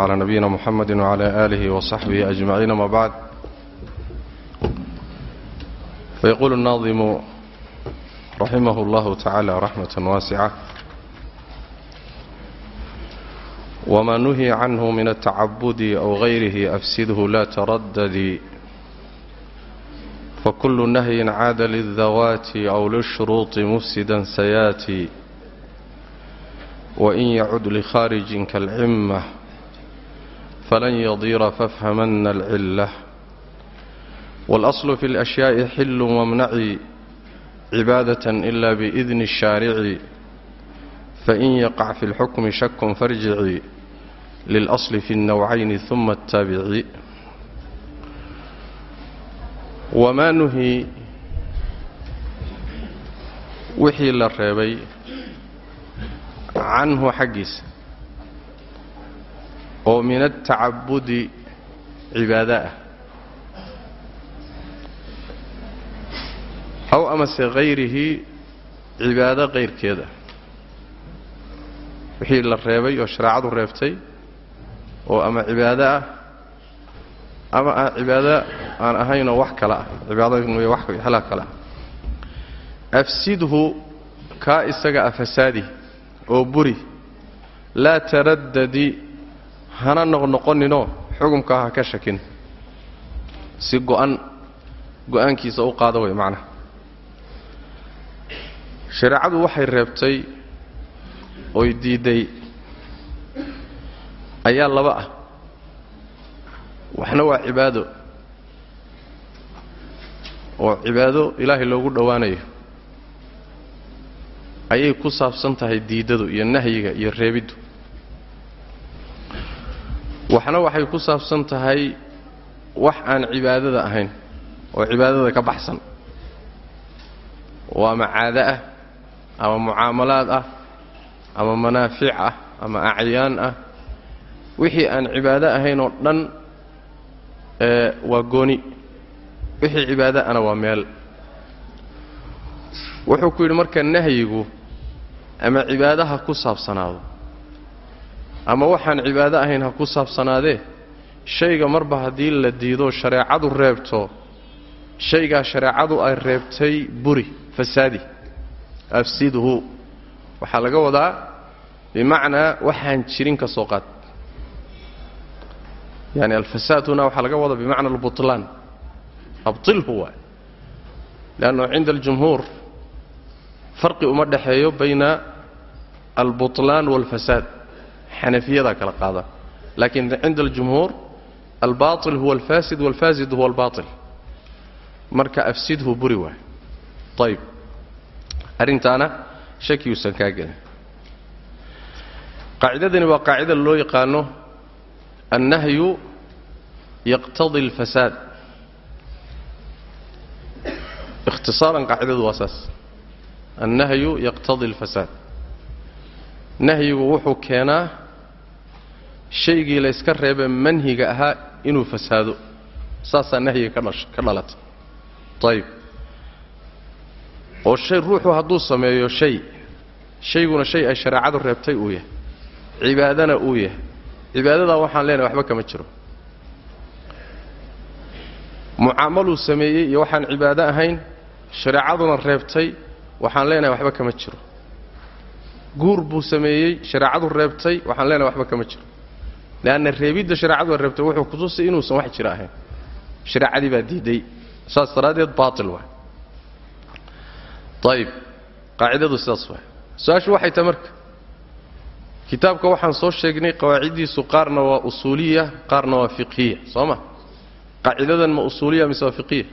على نبينا محمد وعلى آله وصحبه أجمعين ما بعد فيقول الناظم رحمه الله تعالى رحمة واسعة وما نهي عنه من التعبد أو غيره أفسده لا تردد فكل نهي عاد للذوات أو للشروط مفسدا سياتي وإن يعد لخارج كالعمة فلن يضير فافهمن العلة والأصل في الأشياء حل وامنع عبادة إلا بإذن الشارع فإن يقع في الحكم شك فارجعي للأصل في النوعين ثم التابعي wamaa nuhi wixii la reebay canhu xaggiisa oo min atacabudi cibaado ah. Aw amase hayrihi cibaado kayrkeeda wixii la reebay oo shareecadu reebtay oo ama cibaado ah ama ah aan ahaynoo wax kale ah. Cibaadada wax xelaa kale ah. Afsidhu kaa isaga fasaadi oo buri laa taraddadi hana noqnoqoninoo xukumkaa ha ka shakin. Si go'an go'aankiisa u qaada way macnaha shareecadu waxay reebtay oy diidday ayaa laba ah. Waxna waa cibaado. Oo cibaado ilaahay loogu dhowaanayo. Ayay ku saabsan tahay diiddadu iyo nahyiga iyo reebiddu waxna waxay ku saabsan tahay wax aan cibaadada ahayn oo cibaadada ka baxsan. Oo ama caado ah ama mucaamalaad ah ama manaafic ah ama acyaan ah. Wixii aan cibaado ahayn oo dhan waa gooni. Wixii cibaado ana waa meel. Wuxuu ku yidhi marka nahyigu ama cibaado ha ku saabsanaado ama waxaan cibaado ahayn ha ku saabsanaadee. Shayga marba haddii la diido shareecadu reebto. Shaygaa shareecadu ay reebtay buri fasaadi. Afsidhu waxaa laga wadaa bimacnaa waxaan jirin ka soo qaad. Yani alfasaad waxaa laga wada bimacna albutlaan. Abtilhu waay leannu cinda aljumhuur farqi uma dhexeeyo bayna albutlaan waalfasaad xanafiyadaa kala qaada. Laakiin cinda aljumhuur albaatil huwa alfasid waalfasid huwa albaatil. Marka afsidhu buri waay. Ayib arrintaana shakiyuusan kaa gelin qaacidadani waa qaacida loo yaqaano annahyu yaqtadi alfasaad. Ikhtisaaran qaacidadu waa saas. Annahyu yaqtadi alfasaad nahyigu wuxuu keenaa shaygii layska reebe manhiga ahaa inuu fasaado. Saasaa nahyiga ka dhash ka dhalata ayib oo shay ruuxu hadduu sameeyo shay shayguna shay ay shareecadu reebtay uu yahay. Cibaadana uu yahay. Cibaadadaa waxaan leenahay waxba kama jiro. Mucaamaluu sameeyey iyo waxaan cibaado ahayn shareecaduna reebtay waxaan leenahay waxba kama jiro guur buu sameeyey shareecadu reebtay waxaan leenahay waxba kama jiro. Leanna reebidda shareecadu reebtay wuxuu kutusay inuusan wax jiro ahayn. Shareecadii baa diiday. Saas daraaddeed baatil waay. Ayib qaacidadu sidaas waay. Su'aashu waxay tahay marka. Kitaabka waxaan soo sheegnay qawaaciddiisu qaarna waa usuuliya qaarna waa fiqhiya soo ma? Qaacidadan ma usuuliya mise waa fiqhiya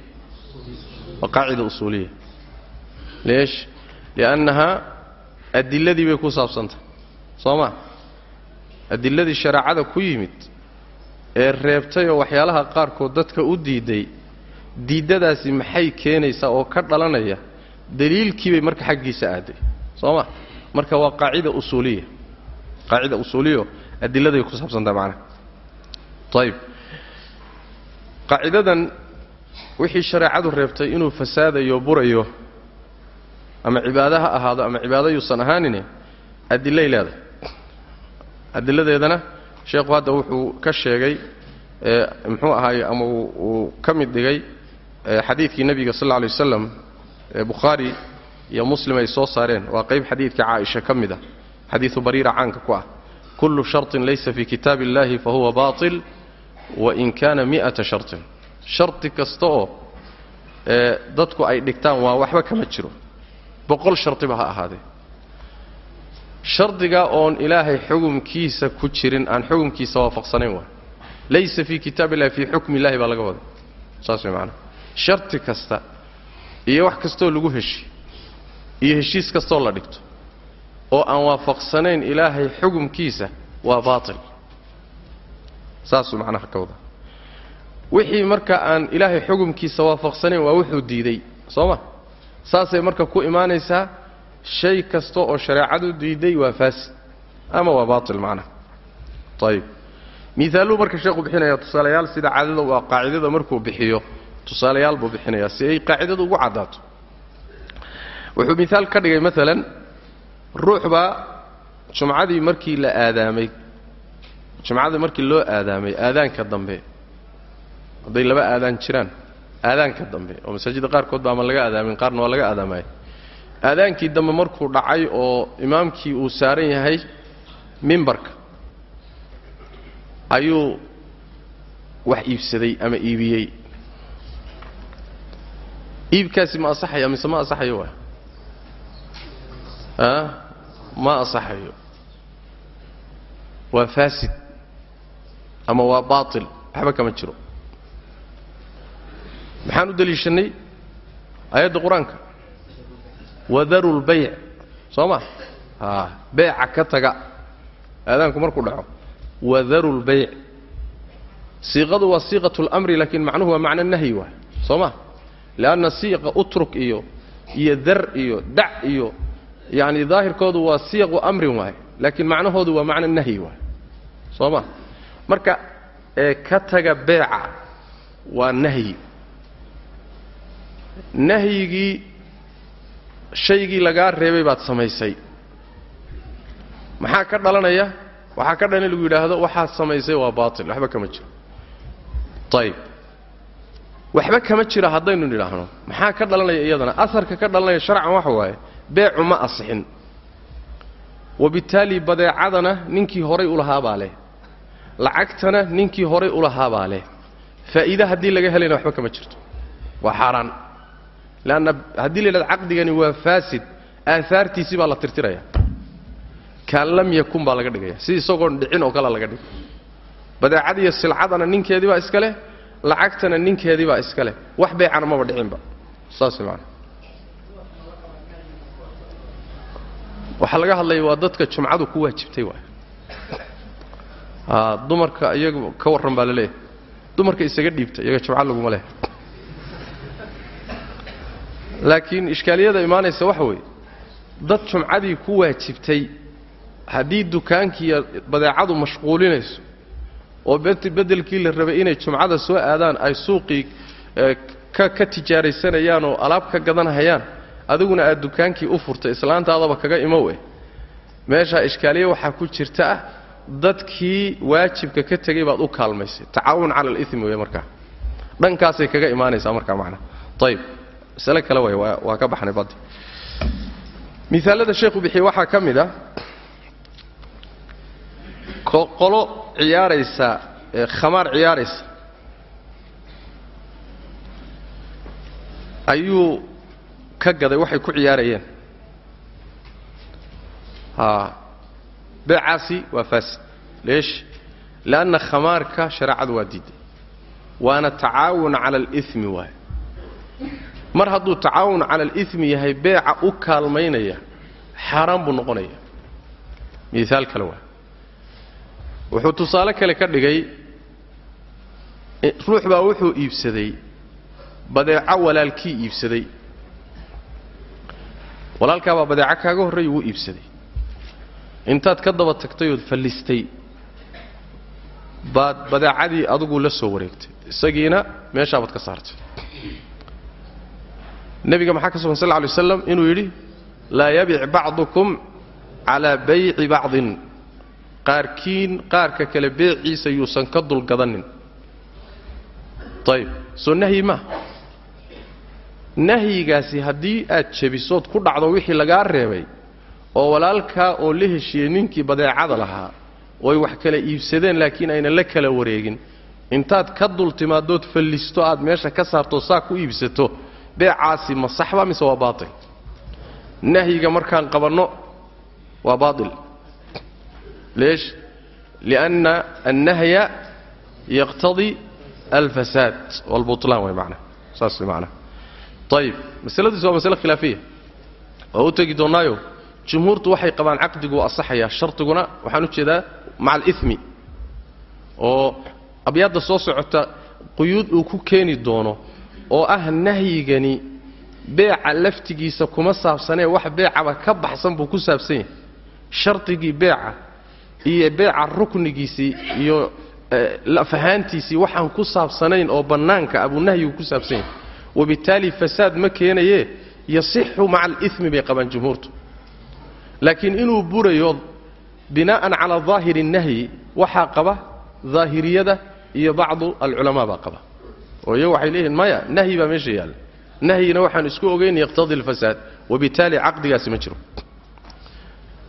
waa qaacida usuuliya leesh. Liannahaa adiladii bay ku saabsantahay soo ma? Adiladii shareecada ku yimid ee reebtay oo waxyaalaha qaarkood dadka u diiday diiddadaasi maxay keenaysaa oo ka dhalanaya? Daliilkiibay marka xaggiisa aaday. Soo ma? Marka waa qaacida usuuliya. Qaacida usuuliyo adiladay ku saabsantaha macnaha ayib qaacidadan wixii shareecadu reebtay inuu fasaadayo burayo ama cibaado ha ahaado ama cibaado yuusan ahaanine adilay leedahay adiladeedana sheekhu hadda wuxuu ka sheegay muxuu ahaaye ama uu ka mid dhigay xadiidkii nebiga sal alla lay wasalam ee bukhaari iyo muslim ay soo saareen waa qayb xadiidka caaisha ka mid ah xadiidu bariira caanka ku ah kullu sharطin laysa fii kitaabi اllahi fahuwa baطil wain kana mi'ata sharطin shardi kasta oo dadku ay dhigtaan waa waxba kama jiro boqol shardiba ha ahaadee shardiga oon ilaahay xugumkiisa ku jirin aan xugumkiisa waafaqsanayn waay laysa fii kitaab illahi fii xukmi illahi baa laga waday saas way maanaa shardi kasta iyo wax kastoo lagu heshi iyo heshiis kastoo la dhigto oo aan waafaqsanayn ilaahay xugumkiisa waa baatil. Saasuu macnaha ka wada wixii marka aan ilaahay xugumkiisa waafaqsanayn waa wuxuu diiday soo ma saasay marka ku imaanaysaa shay kasta oo shareecadu diiday waa faasid ama waa baatil macnaha ayib miaaluu marka sheekhu bixinaya tusaalayaal sida caadada waa qaacidada markuu bixiyo tusaalayaal buu bixinayaa si ay qaacidadu ugu caddaato. Wuxuu miaal ka dhigay maalan ruux baa jumcadii markii la aadaamay jumcada markii loo aadaamay aadaanka dambe hadday laba aadaan jiraan aadaanka dambe oo masaajidda qaarkood ba ama laga aadaamin qaarna waa laga aadaamaya aadaankii dambe markuu dhacay oo imaamkii uu saaran yahay mimbarka ayuu wax iibsaday ama iibiyey. Iibkaasi ma asaxaya mise ma asaxayo waay? A ma asaxayo waa faasid ama waa baatil waxba kama jiro maxaan u deliishanay aayadda qur'aanka. Wadaru lbayc soo ma? A beeca ka taga. Dhaco. Wadaru lbayc siiqadu waa siiqat اlamri laakiin macnuhu waa macno nahyi waay. Soo ma? Siiqa utruk iyo iyo dar iyo dac iyo yacni daahirkoodu waa siiqu amrin waay laakiin macnahoodu waa macno nahyi waay. Soo ma? Marka ee ka taga beeca waa nahyi nahyigii shaygii lagaa reebay baad samaysay. Maxaa ka dhalanaya? Waxaa ka dhalan in lagu yidhaahdo waxaad samaysay waa baatil. Waxba kama jiro. Ayib waxba kama jiro haddaynu nidhaahno. Maxaa ka dhalanaya iyadana? Asarka ka dhalanaya sharcan waxa waaye beecu ma asixin. Wabittaali badeecadana ninkii horay ulahaabaa leh. Lacagtana ninkii horay ulahaabaa leh. Faa'iide haddii laga helayna waxba kama jirto. Waa xaaraan leanna haddii la yidhahdo caqdigani waa faasid aahaartiisii baa la tirtiraya kaan lam yakun baa laga dhigaya si isagoon dhicin oo kale laga dhigay badeecadiiyo silcadana ninkeedii baa iska leh lacagtana ninkeedii baa iska leh wax beecana maba dhicinba saas maana waxaa laga hadlaya waa dadka jumcadu ku waajibtay waay dumarka iyaga ka warran baa la leeyahay dumarka isaga dhiibta iyaga jumca laguma leh laakiin ishkaaliyada imaanaysa waxa weeye dad jumcadii ku waajibtay haddii dukaankiiyo badeecadu mashquulinayso oo beddelkii la rabay inay jumcada soo aadaan ay suuqii ka ka tijaaraysanayaan oo alaab ka gadanhayaan adiguna aad dukaankii u furtay islaantaadaba kaga imow eh meeshaa ishkaaliye waxaa ku jirta ah dadkii waajibka ka tegay baad u kaalmaysay. Tacaawun cala alimi wey markaa. Dhankaasay kaga imaanaysaa markaa macnaa ayib masale kale way waa ka baxnay baddi. Miaalada sheekhu bixiye waxaa ka mid ah qolo ciyaaraysa khamaar ciyaaraysa ayuu ka gaday waxay ku ciyaarayeen. A beecaasi waa faasid leesh leanna khamaarka shareecadu waa diiday waana tacaawun cala alimi waay mar hadduu tacaawun cala alimi yahay beeca u kaalmaynaya xaaraan buu noqonaya. Miaal kale waa. Wuxuu tusaale kale ka dhigay ruux baa wuxuu iibsaday badeeco walaalkii iibsaday. Walaalkaabaa badeeco kaaga horreeya wuu iibsaday. Intaad ka daba tagtay ood fallistay baad badeecadii adigu la soo wareegtay. Isagiina meeshaabaad ka saartay nebiga maxaa ka sugan sal lla lay waslam inuu yidhi laa yabic bacdukum calaa bayci bacdin. Qaarkiin qaarka kale beeciisa yuusan ka dulgadanin ayib soo nahyi maa nahyigaasi haddii aad jebisood ku dhacdo wixii lagaa reebay oo walaalkaa oo la heshiiyey ninkii badeecada lahaa ooy wax kala iibsadeen laakiin ayna la kala wareegin. Intaad ka dul timaadood fallisto aad meesha ka saarto saa ku iibsato beecaasi ma saxba mise waa baatil? Nahyiga markaan qabanno waa baatil. Leesh? Lianna annahya yaqtadii alfasaad walbutlaan way macnaha saas way macnaha ayib masaladiis waa masale khilaafiya. Waa u tegi doonnaayo jumhuurtu waxay qabaan caqdigu asaxayaa shardiguna waxaan u jeedaa maca alimi oo abyaadda soo socota quyuud uu ku keeni doono oo ah nahyigani beeca laftigiisa kuma saabsanee wax beecaba ka baxsan buu ku saabsan yahay. Shardigii beeca iyo beeca ruknigiisii iyo lafahaantiisii waxaan ku saabsanayn oo bannaanka abuu nahyigu ku saabsan yahay. Wabittaali fasaad ma keenaye yasixu maca alimi bay qabaan jumhuurtu. Laakiin inuu burayo binaa'an calaa daahiri nahyi waxaa qaba daahiriyada iyo bacdu alculamaa baa qaba oo iyagu waxay leeyihiin maya nahyi baa meesha yaalla nahyina waxaan isku ogeyn yaqtadii alfasaad wabittaali caqdigaasi ma jiro.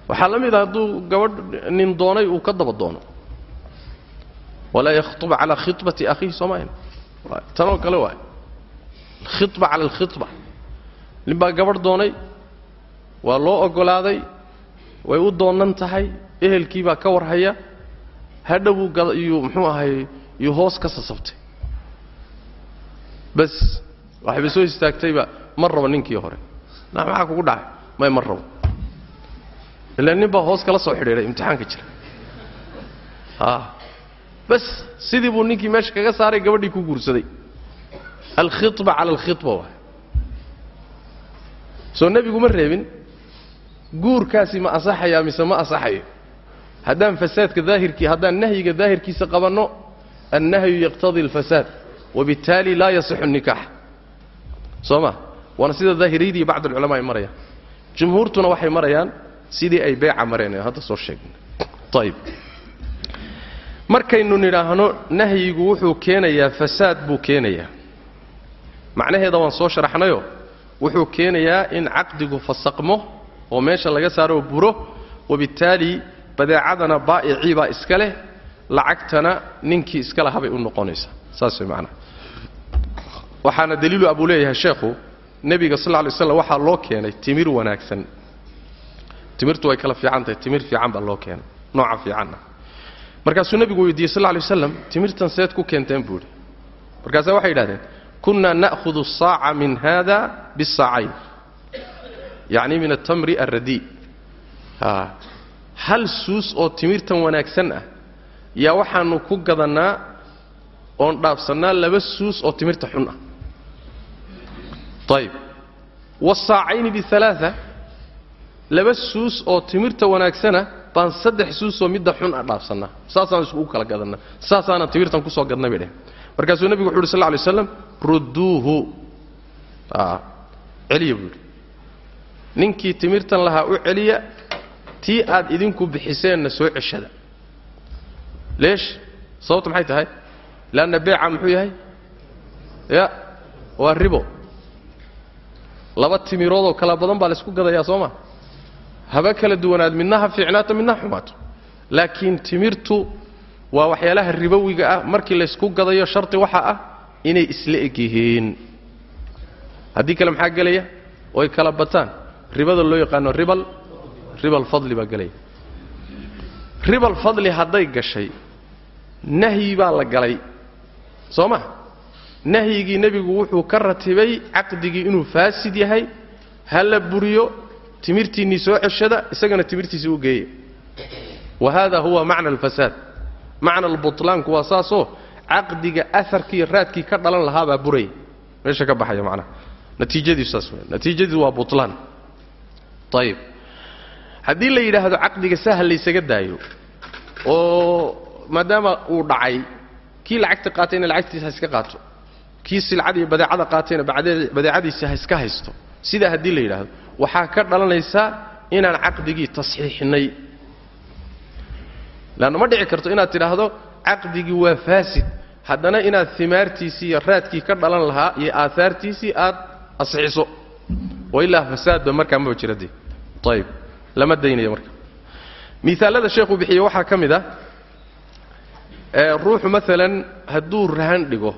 Waxaa la mid a hadduu gabadh nin doonay uu ka daba doono. Walaa yakhtuba calaa khibati akhiihi soomaaliya tanoo kale waay khiba cala alkhiba nin baa gabadh doonay waa loo oggolaaday way u doonan tahay ehelkii baa ka warhaya hadhowuu iyuu muxuu ahay yuu hoos ka sasabtay bas waxayba soo istaagtayba ma rabo ninkii hore. Maxaa kugu dhacay? May ma rabo. Ilaa nin baa hoos kala soo xidhiidhay imtixaanka jira. A bas sidii buu ninkii meesha kaga saaray gabadhii ku guursaday. Alkhiba cala alkhiba waay. Soo nebigu ma reebin guurkaasi ma asaxayaa mise ma asaxayo? Haddaan fasaadka daahirkii haddaan nahyiga daahirkiisa qabanno annahyu yaqtadii alfasaad wabittaali laa yasixu nikaax soo ma waana sida daahiriyadii bacd alculamaa ay marayaan jumhuurtuna waxay marayaan sidii ay beeca mareen ee hadda soo sheegnay ayib markaynu nidhaahno nahyigu wuxuu keenayaa fasaad buu keenayaa macnaheeda waan soo sharaxnayo wuxuu keenayaa in caqdigu fasaqmo oo meesha laga saaro buro wabittaali badeecadana baa'icii baa iska leh lacagtana ninkii iska lahabay u noqonaysaa saas way macnaha waxaana daliilu abuu leeyahay sheekhu nebiga sal lla lay waxaa loo keenay timir wanaagsan. Timirtu way kala fiican tahay timir fiican baa loo keenay nooca fiicanna. Markaasuu nebigu weydiiyey sal lla lay timirtan seed ku keenteen buu idhi markaasaa waxay yidhahdeen kunna na'hudu asaaca min hada bisaacayn yacni min atamri alradii hal suus oo timirtan wanaagsan ah yaa waxaanu ku gadannaa oon dhaafsannaa laba suus oo timirta xun ah ayib wasaacayni bialaaa laba suus oo timirta wanaagsana baan saddex suusoo midda xun ah dhaafsannaa saasaan iskugu kala gadannaa saasaanan timirtan ku soo gadnay bay dheh markaasuu nebigu wuxu uhi lla lay slam rudduuhu. Celiya buu yidhi. Ninkii timirtan lahaa u celiya tii aad idinku bixiseenna soo ceshada. Leesh sababta maxay tahay? Leanna beeca muxuu yahay? Ya waa ribo laba timiroodoo kala badan baa laysku gadayaa soo ma? Haba kala duwanaad midna ha fiicnaato midna ha xumaato. Laakiin timirtu waa waxyaalaha ribowiga ah markii laysku gadayo sharti waxa ah inay isla eg yihiin haddii kale maxaa gelaya oy kala bataan. Ribada loo yaqaano ribal ribal fadli baa gelaya ribal fadli hadday gashay nahyi baa la galay. Soo ma nahyigii nebigu wuxuu ka ratibay caqdigii inuu faasid yahay ha la buriyo timirtiinnii soo ceshada isagana timirtiisii u geeya wa hada huwa macna alfasaad. Macna albutlaanku waa saasoo caqdiga aarkiiyo raadkii ka dhalan lahaabaa buray. Meesha ka baxaya macnaha natiijadiisu saas wey natiijadiisu waa butlaan. Ayib haddii la yidhaahdo caqdiga sahal laysaga daayo oo maadaama uu dhacay kii lacagta qaatayna lacagtiisa iska qaato kii silcad badeecada qaatayna badeecadiisa iska haysto. Sidaa haddii la yidhaahdo waxaa ka dhalanaysaa inaan caqdigii tasxiixinay leanna ma dhici karto inaad tidhaahdo caqdigii waa faasid. Haddana inaad imaartiisii iyo raadkii ka dhalan lahaa iyo aahaartiisii aad asixiso wailaa fasaadba markaa maba jira dee. Ayib lama daynayo marka. Miaalada sheekhu bixiye waxaa ka mid ah ruuxu maalan hadduu rahan dhigo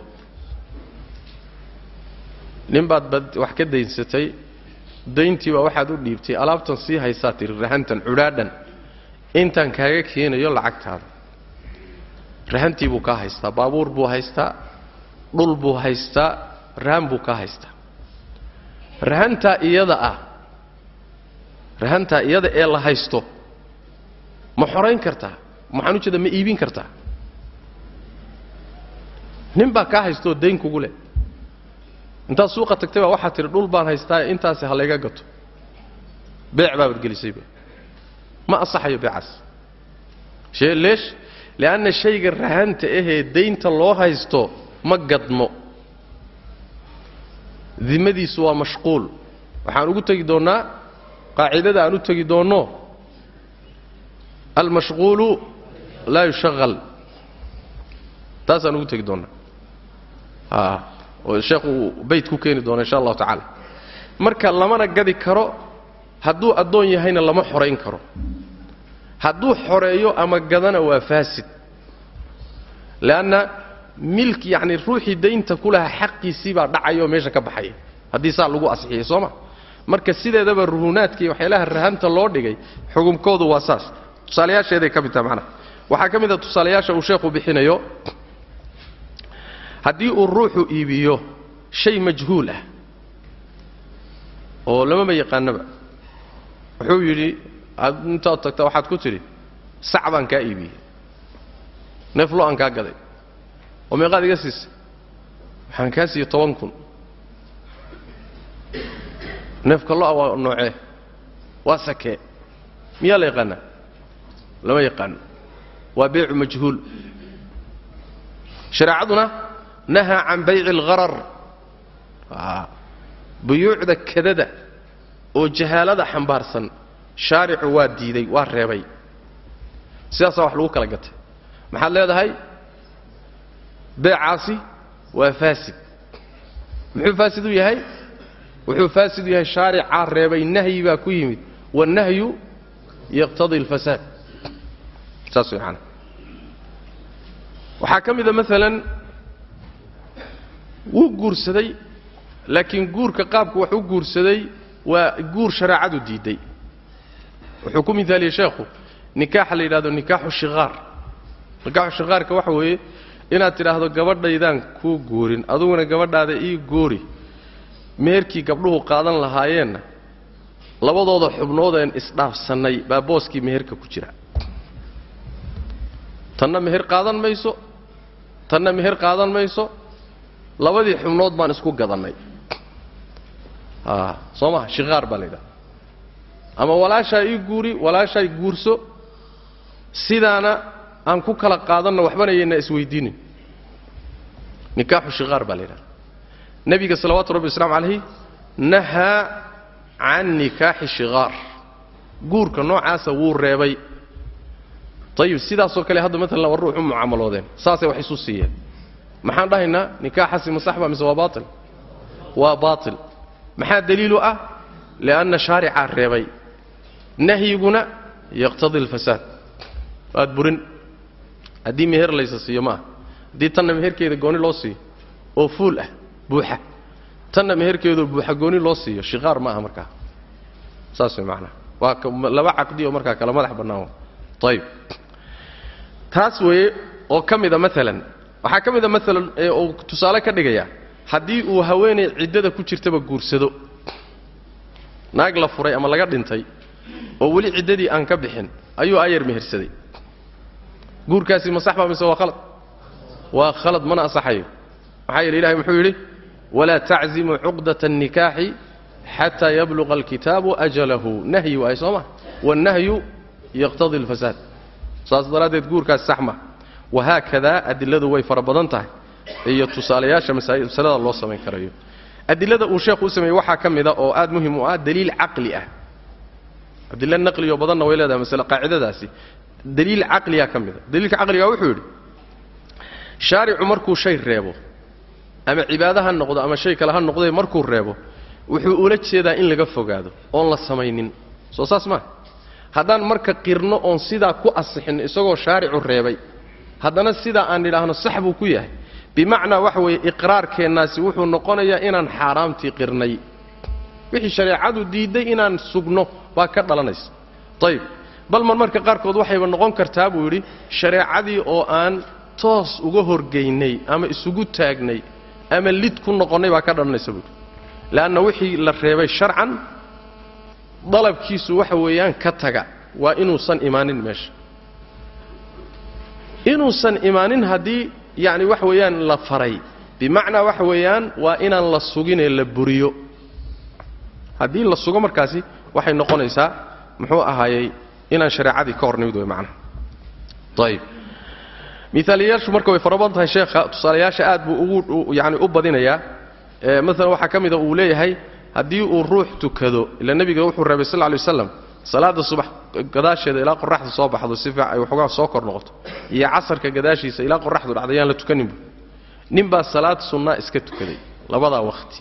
nin baad wax ka daynsatay dayntii baa waxaad u dhiibtay alaabtan sii haysaa tihi rahantan cudhaadhan intaan kaaga keenayo lacagtaada. Rahantii buu kaa haystaa baabuur buu haystaa dhul buu haystaa rahan buu kaa haystaa. Rahantaa iyada ah rahantaa iyada ee la haysto ma xorayn kartaa maxaan ujeeda ma iibin kartaa. Nin baa kaa haystooo dayn kugu leh intaad suuqa tagtay baa waxaad tihi dhul baan haystaa intaasi ha layga gato. Beec baabaad gelisayba ma asaxayo beecaas. Leesh li'anna shayga rahanta ahee daynta loo haysto ma gadmo. Dimadiisu waa mashquul. Waxaan ugu tegi doonnaa qaacidada aan u tegi doonno almashquulu laa yushaqal taasaan ugu tegi doonnaa oo sheekhu uu bayt ku keeni doono insha allahu tacaala. Marka lamana gadi karo hadduu addoon yahayna lama xorayn karo. Hadduu xoreeyo ama gadana waa faasid. Leanna milk yacni ruuxii daynta ku lahaa xaqiisii baa dhacaya oo meesha ka baxaya. Haddii saa lagu asixiyey soo ma? Marka sideedaba ruhunaadka iyo waxyaalaha rahanta loo dhigay xukumkoodu waa saas. Tusaalayaasheeday ka mid taha macnaha. Waxaa ka mid a tusaalayaasha uu sheekhu bixinayo haddii uu ruuxu iibiyo shay majhuul ah oo lamama yaqaanaba wuxuu yidhi aad intaad tagta waxaad ku tidhi sac baan kaa iibiyey neef lo aan kaa gaday oo meeqaad iga siisay waxaan kaa siiyey toban kun. Neefka lo'a waa noocee? Waa sakee? Miyaa la yaqaanaa? Lama yaqaano waa beycu majhuul. Shareecaduna nahaa can bayci algharar. Buyuucda kadada oo jahaalada xambaarsan shaaricu waa diiday waa reebay. Sidaasaa wax lagu kala gatay. Maxaad leedahay? Beecaasi waa faasid. Muxuu faasid u yahay? Wuxuu faasid u yahay shaaricaa reebay nahyi baa ku yimid. Wannahyu yaqtadii alfasaad. Saas way maanaa waxaa ka mida maalan wuu guursaday laakiin guurka qaabku wax u guursaday waa guur shareecadu diiday. Wuxuu ku mithaaliyey sheekhu nikaaxa la yidhahdo nikaaxu shikaar nikaaxu shikaarka waxa weeye inaad tidhaahdo gabadhaydaan kuu guurin aduguna gabadhaada ii guuri. Meherkii gabdhuhu qaadan lahaayeenna labadooda xubnoodeen isdhaafsannay baa booskii meherka ku jira. Tanna meher qaadan mayso tanna meher qaadan mayso labadii xubnood baan isku gadannay. Soo maha shikaar baa la yidhahda ama walaashaa ii guuri walaashaay guurso sidaana aan ku kala qaadanno waxbana yaynaa isweydiinin. Nikaaxu shikaar baa la yidhahda nebiga salawaatu rabbi wasalaamu calayhi nahaa can nikaaxi shikaar guurka noocaasa wuu reebay. Ayib sidaasoo kale hadda maalan war ruux u mucaamaloodeen saasay wax isu siiyeen maxaan dhahaynaa nikaaxaasi ma sax ba mise waa baatil? Waa baatil. Maxaa daliilu ah? Lianna shaaricaa reebay. Nahyiguna yaqtadii alfasaad. Waad burin. Haddii meher laysa siiyo maaha haddii tanna meherkeeda gooni loo siiyo oo fuul ah buuxa. Tanna meherkeedoo buuxa gooni loo siiyo shikaar ma aha markaa. Saas way macnaha waa laba caqdi oo markaa kala madax bannaan ayib taas weeye oo ka mida maalan waxaa ka mid a maalan uu tusaale ka dhigaya haddii uu haweenay ciddada ku jirtaba guursado naag la furay ama laga dhintay oo weli ciddadii aan ka bixin ayuu ayar mehersaday. Guurkaasi ma sax mise waa khalad? Waa khalad mana asaxayo maxaa yeele ilahay muxuu yidhi walaa taczimu cuqdata annikaaxi xata yabluqa alkitaabu ajalahu. Nahyi waay soo ma? Wannahyu yaqtadi alfasaad. Saas daraaddeed guurkaasi sax maha wahaakadaa adiladu way fara badan tahay iyo tusaalayaasha masalada loo samayn karayo adilada uu sheekhu u sameeyey waxaa ka mida oo aad muhiim u ah daliil caqli ah adilo naqliyo badanna way leedahay masale qaacidadaasi daliil caqliyaa ka mida daliilka caqligaa wuxuu yidhi shaaricu markuu shay reebo ama cibaado ha noqdo ama shay kale ha noqday markuu reebo wuxuu ula jeedaa in laga fogaado oon la samaynin soo saas maa haddaan marka qirno oon sidaa ku asixin isagoo shaaricu reebay haddana sidaa aan idhaahno sax buu ku yahay. Bimacnaa waxa weeye iqraarkeennaasi wuxuu noqonayaa inaan xaaraamtii qirnay. Wixii shareecadu diidday inaan sugno baa ka dhalanaysa. Ayib bal mar marka qaarkood waxayba noqon kartaa buu yidhi shareecadii oo aan toos uga horgaynay ama isugu taagnay ama lid ku noqonnay baa ka dhalanaysa buuhi le'anna wixii la reebay sharcan dalabkiisu waxa weeyaan ka taga waa inuusan imaanin meesha inuusan imaanin haddii yacni waxa weeyaan la faray. Bimacnaa waxa weeyaan waa inaan la suginee la buriyo. Haddii la sugo markaasi waxay noqonaysaa muxuu ahaayey inaan shareecadii ka hor nimid wey macnaha. Ayib miaaliyayaashu marka way fara badan tahay sheekha tusaalayaasha aad buu ugu yani u badinayaa. Maalan waxaa ka mida uu leeyahay haddii uu ruux tukado ila nebiga wuxuu reebay sal lay waslam salaada subax gadaasheeda ilaa qoraxdu soo baxdo si fiican ay waxoogaa soo kor noqoto. Iyo casarka gadaashiisa ilaa qoraxdu dhacda yaan la tukaninbu ninbaa salaad sunnaa iska tukaday labadaa wakhti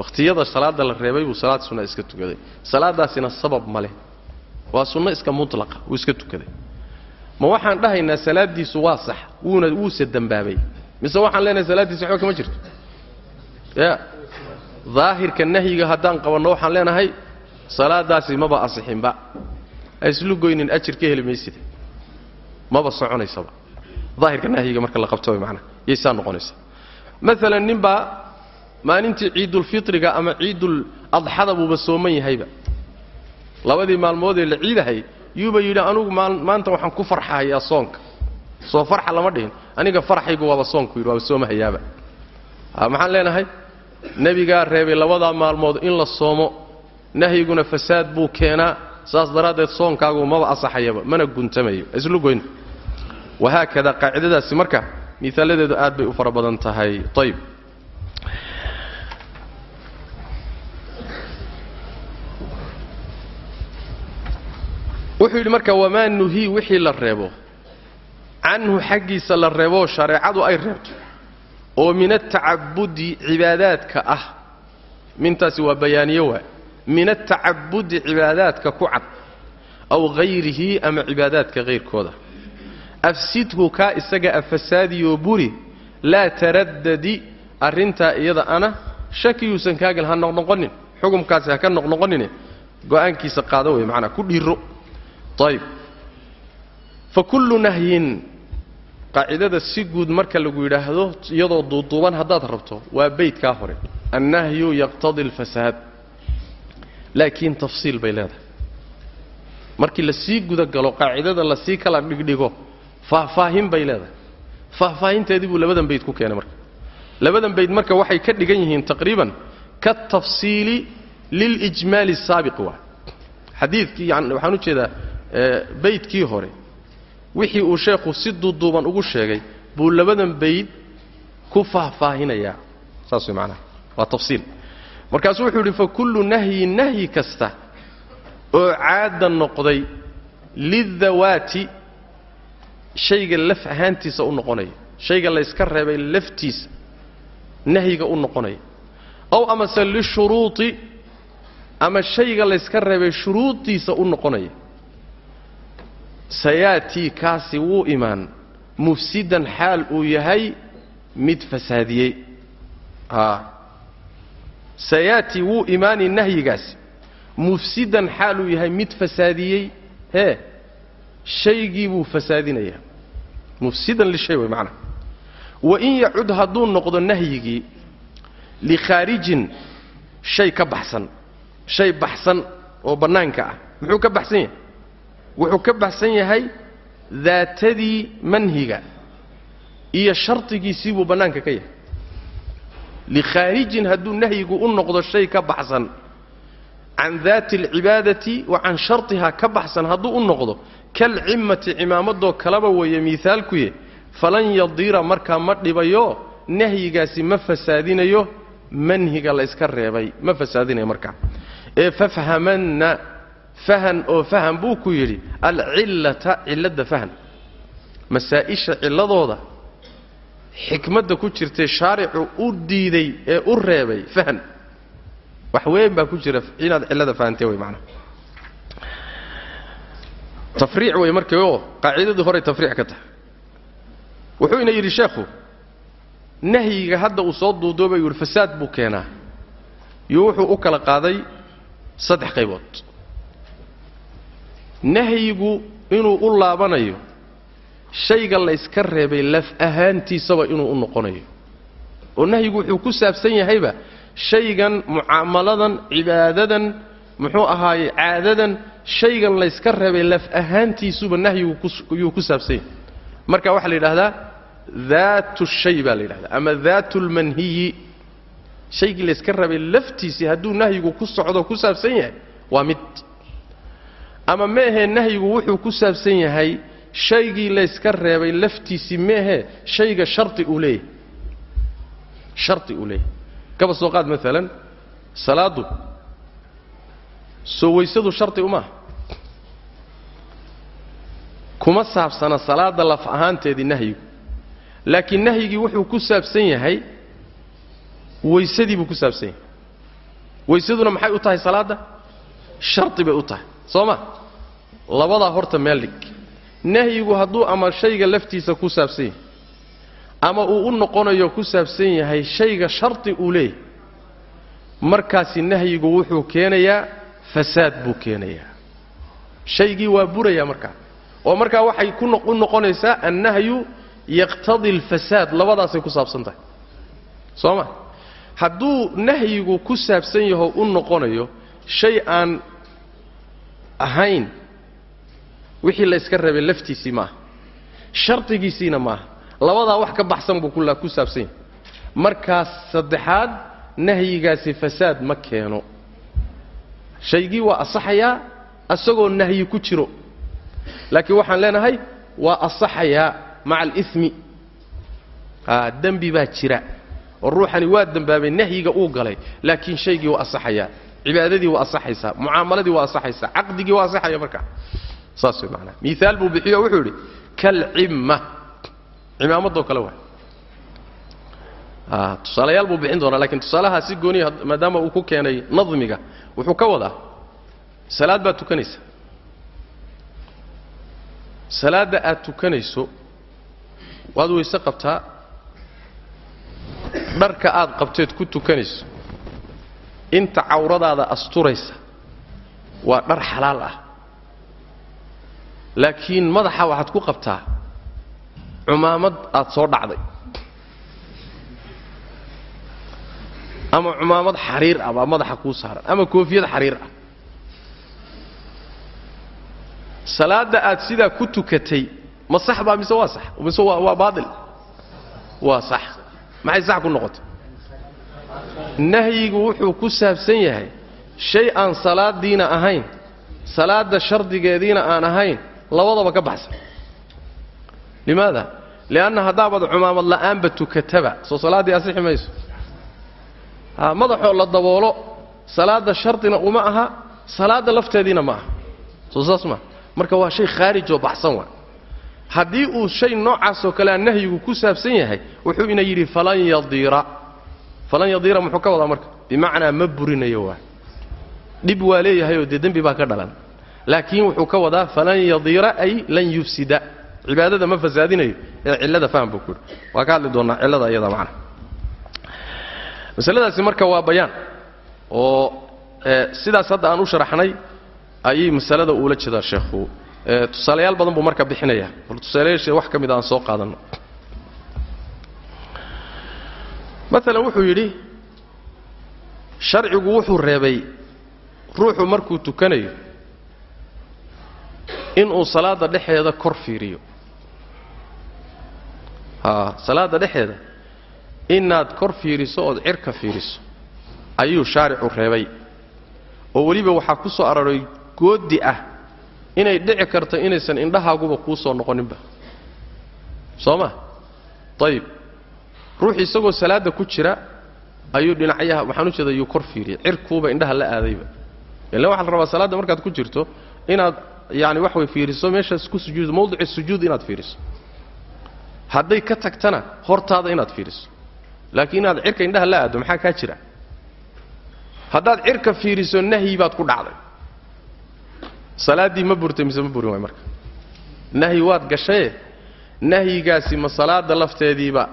wakhtiyada salaada la reebay buu salaad sunna iska tukaday. Salaadaasina sabab ma leh. Waa sunno iska mutlaqa wuu iska tukaday. Ma waxaan dhahaynaa salaaddiisu waa sax wuuna wuuse dembaabay mise waxaan leenahay salaaddiisa waxba kama jirto. Ya. Daahirka nahyiga haddaan qabanno waxaan leenahay salaadaasi maba asixinba. Ha islu goynin ajir ka heli mayside maba soconaysaba. Daahirka nahyiga marka la qabto way macnaha yaysaa noqonaysa. Maalan ninbaa maalintii ciidulfitriga ama ciidul buuba sooman yahayba. Labadii maalmoodee la ciidahay yuuba yidhi anugu maanta waxaan ku farxahayaa soonka soo farxa lama dhihin. Aniga farxaygu waaba soonku yidhi waaba soomahayaaba maxaan leenahay? Nebigaa reebay labadaa maalmood in la soomo nahyiguna fasaad buu keenaa saas daraaddeed soonkaagu maba asaxayaba mana guntamayo. Islu goyn wahaakada qaacidadaasi marka miaaladeedu aad bay u fara badan tahay. Ayb wuxuu yidhi marka wamaa nuhii wixii la reebo? Canhu xaggiisa la reeboo shareecadu ay reebto. Oo min atacabudi cibaadaadka ah. Mintaasi waa bayaaniyo waa min atacabudi cibaadaadka ku cad aw hayrihi ama cibaadaadka hayrkooda afsidhu kaa isaga afasaadiyoo buri laa taraddadi arrintaa iyada ana shakiyuusan kaagal ha noqnoqonin xukumkaasi ha ka noqnoqonine go'aankiisa qaado wey macnaa ku dhiiro ayb fa kullu nahyin qaacidada si guud marka lagu yidhaahdo iyadoo duuduuban haddaad rabto waa beydkaa hore. Annahyu yaqtadi alfasaad laakiin tafsiil bay leedahay. Markii la sii gudagalo qaacidada la sii kala dhigdhigo faahfaahin bay leedahay. Faahfaahinteedii buu labadan bayd ku keenay marka. Labadan bayd marka waxay ka dhigan yihiin taqriiban katafsiili lilijmaali asaabiqi waa. Xadiidkii yani waxaan u jeedaa baydkii hore wixii uu sheekhu si duuduuban ugu sheegay buu labadan bayd ku faahfaahinayaa saas way macnaha. Waa tafsiil markaasuu wuxuu yidhi fa kullu nahyin nahyi kasta oo caada noqday lidawaati shayga laf ahaantiisa u noqonaya shayga layska reebay laftiisa nahyiga u noqonaya. Ow amase lishuruuti ama shayga layska reebay shuruuddiisa u noqonaya. Sayaatii kaasi wuu imaan mufsidan xaal uu yahay mid fasaadiyey sayaatii wuu imaani nahyigaasi mufsidan xaal uu yahay mid fasaadiyey. Hee shaygii buu fasaadinayaa mufsidan lishay way macnaha wain yacud hadduu noqdo nahyigii likhaarijin shay ka baxsan. Shay baxsan oo bannaanka ah. Muxuu ka baxsan yahay? Wuxuu ka baxsan yahay daatadii manhiga iyo shardigiisii buu bannaanka ka yahay likhaarijin hadduu nahyigu u noqdo shay ka baxsan can daati alcibaadati wa can shardihaa ka baxsan hadduu u noqdo kalcimmati cimaamadoo kalaba weeye miihaalkuye falan yadiira markaa ma dhibayo nahyigaasi ma fasaadinayo manhiga la yska reebay ma fasaadinayo markaa ee fafhamanna fahan oo fahan buu ku yidhi alcillata cilladda fahan masaa'isha cilladooda xikmadda ku jirtay shaaricu u diiday ee u reebay fahan wax weyn baa ku jira inaad cillada fahantee wey macnaha tafriic wey markii oo qaacidadii horey tafriic ka tahay. Wuxuu ina yidhi sheekhu nahyiga hadda uu soo duuduubay yidhi fasaad buu keenaa. Iyo wuxuu u kala qaaday saddex qaybood. Nahyigu inuu u laabanayo shayga la yska reebay laf ahaantiisaba inuu u noqonayo. Oo nahyigu wuxuu ku saabsan yahayba shaygan mucaamaladan cibaadadan muxuu ahaaye caadadan shaygan layska reebay laf ahaantiisuba nahyigu yuu ku saabsan yahay. Marka waxaa la yidhahdaa daatu shay baa la yidhahdaa ama daatu lmanhiyi shaygii layska reebay laftiisii hadduu nahyigu ku socdo ku saabsan yahay waa mid. Ama meehee nahyigu wuxuu ku saabsan yahay shaygii layska reebay laftiisii meehee shayga shari uu leeyahay shari uu leeyahay kaba soo qaad maalan salaaddu soo waysadu shardi umaaha kuma saabsana salaadda laf ahaanteedii nahyigu laakiin nahyigii wuxuu ku saabsan yahay waysadii buu ku saabsan yahay. Waysaduna maxay u tahay salaadda shardi bay u tahay. Soo ma? Labadaa horta meel dhig nahyigu hadduu ama shayga laftiisa ku saabsan yahay ama uu u noqonayo ku saabsan yahay shayga shardi uu leeyahay markaasi nahyigu wuxuu keenayaa fasaad buu keenayaa. Shaygii waa burayaa markaa. Oo markaa waxay u noqonaysaa annahyu yaqtadi alfasaad labadaasay ku saabsan tahay. Soo ma? Hadduu nahyigu ku saabsan yaho u noqonayo shay aan ahayn wixii la yska rabay laftiisii maaha shardigiisiina maaha labadaa wax ka baxsan buu ku saabsan yahay. Markaas saddexaad nahyigaasi fasaad ma keeno. Shaygii waa asaxayaa asagoo nahyi ku jiro. Laakiin waxaan leenahay waa asaxayaa maca alimi dembi baa jira. Oo ruuxani waa dembaabay nahyiga uu galay. Laakiin shaygii waa asaxayaa. Cibaadadii waa asaxaysaa. Mucaamaladii waa asaxaysaa. Caqdigii waa asaxaya markaa saas way maanaa miaal buu bixiyo wuxuu yidhi kalcimma cimaamadoo kale waay. Tusaalayaal buu bixin doonaa lakiin tusaalahaa si gooniya maadaama uu ku keenay nadmiga wuxuu ka wadaa salaad baad tukanaysa. Salaadda aad tukanayso waad weyse qabtaa dharka aad qabteed ku tukanayso inta cawradaada asturaysa waa dhar xalaal ah laakiin madaxa waxaad ku qabtaa cumaamad aad soo dhacday. Ama cumaamad xariir ah baa madaxa kuu saaran. Ama koofiyad xariir ah. Salaadda aad sidaa ku tukatay ma sax baa mise waa sax? Mise waa baatil waa sax. Maxay sax ku noqotay? Nahyigu wuxuu ku saabsan yahay shay aan salaadiina ahayn salaadda shardigeediina aan ahayn labadaba ka baxsan. Limaada? Lianna haddaabaad cumaamad la'aanba tukataba. Soo salaaddii asixi mayso. Ha madaxoo la daboolo salaadda shardina uma aha salaadda lafteediina ma aha. Soo saas maa marka waa shay khaarijoo baxsan waa. Haddii uu shay noocaasoo kalea nahyigu ku saabsan yahay wuxuu ina yidhi falan yadiira. Falan yadiira muxuu ka wadaa marka? Bimacnaa ma burinayo waa. Dhib waa leeyahayoo dee dembi baa ka dhalan laakiin wuxuu ka wadaa falan yadiira ay lan yufsida. Cibaadada ma fasaadinayo ee cillada faham buu ku yidhi. Waa ka hadli doonnaa cillada iyada macna. Masaladaasi marka waa bayaan oo sidaas hadda aan u sharaxnay ayay masalada uula jeedaa sheekhu. Tusaalayaal badan buu marka bixinaya. Bal tusaalayaasha wax ka mid aan soo qaadanno. Maalan wuxuu yidhi sharcigu wuxuu reebay ruuxu markuu tukanayo inuu salaadda dhexeeda kor fiiriyo. Haa salaadda dhexeeda inaad kor fiiriso ood cirka fiiriso ayuu shaaricu reebay. Oo weliba waxaa ku soo aroray goodi ah inay dhici karto inaysan indhahaaguba kuu soo noqoninba. Soo ma ayib ruux isagoo salaadda ku jira ayuu dhinacyaha waxaan u jeeda yuu kor fiiriyay cirkuuba indhaha la aadayba. Ila waxaa la rabaa salaadda markaad ku jirto inaad yani wax way fiiriso meeshaas ku sujuud mawdici sujuud inaad fiiriso. Hadday ka tagtana hortaada inaad fiiriso. Laakiin inaad cirka indhaha la aado maxaa kaa jira? Haddaad cirka fiiriso nahyi baad ku dhacday. Salaaddii ma burtay mise ma burin waay marka. Nahyi waad gashaye nahyigaasi ma salaada lafteediiba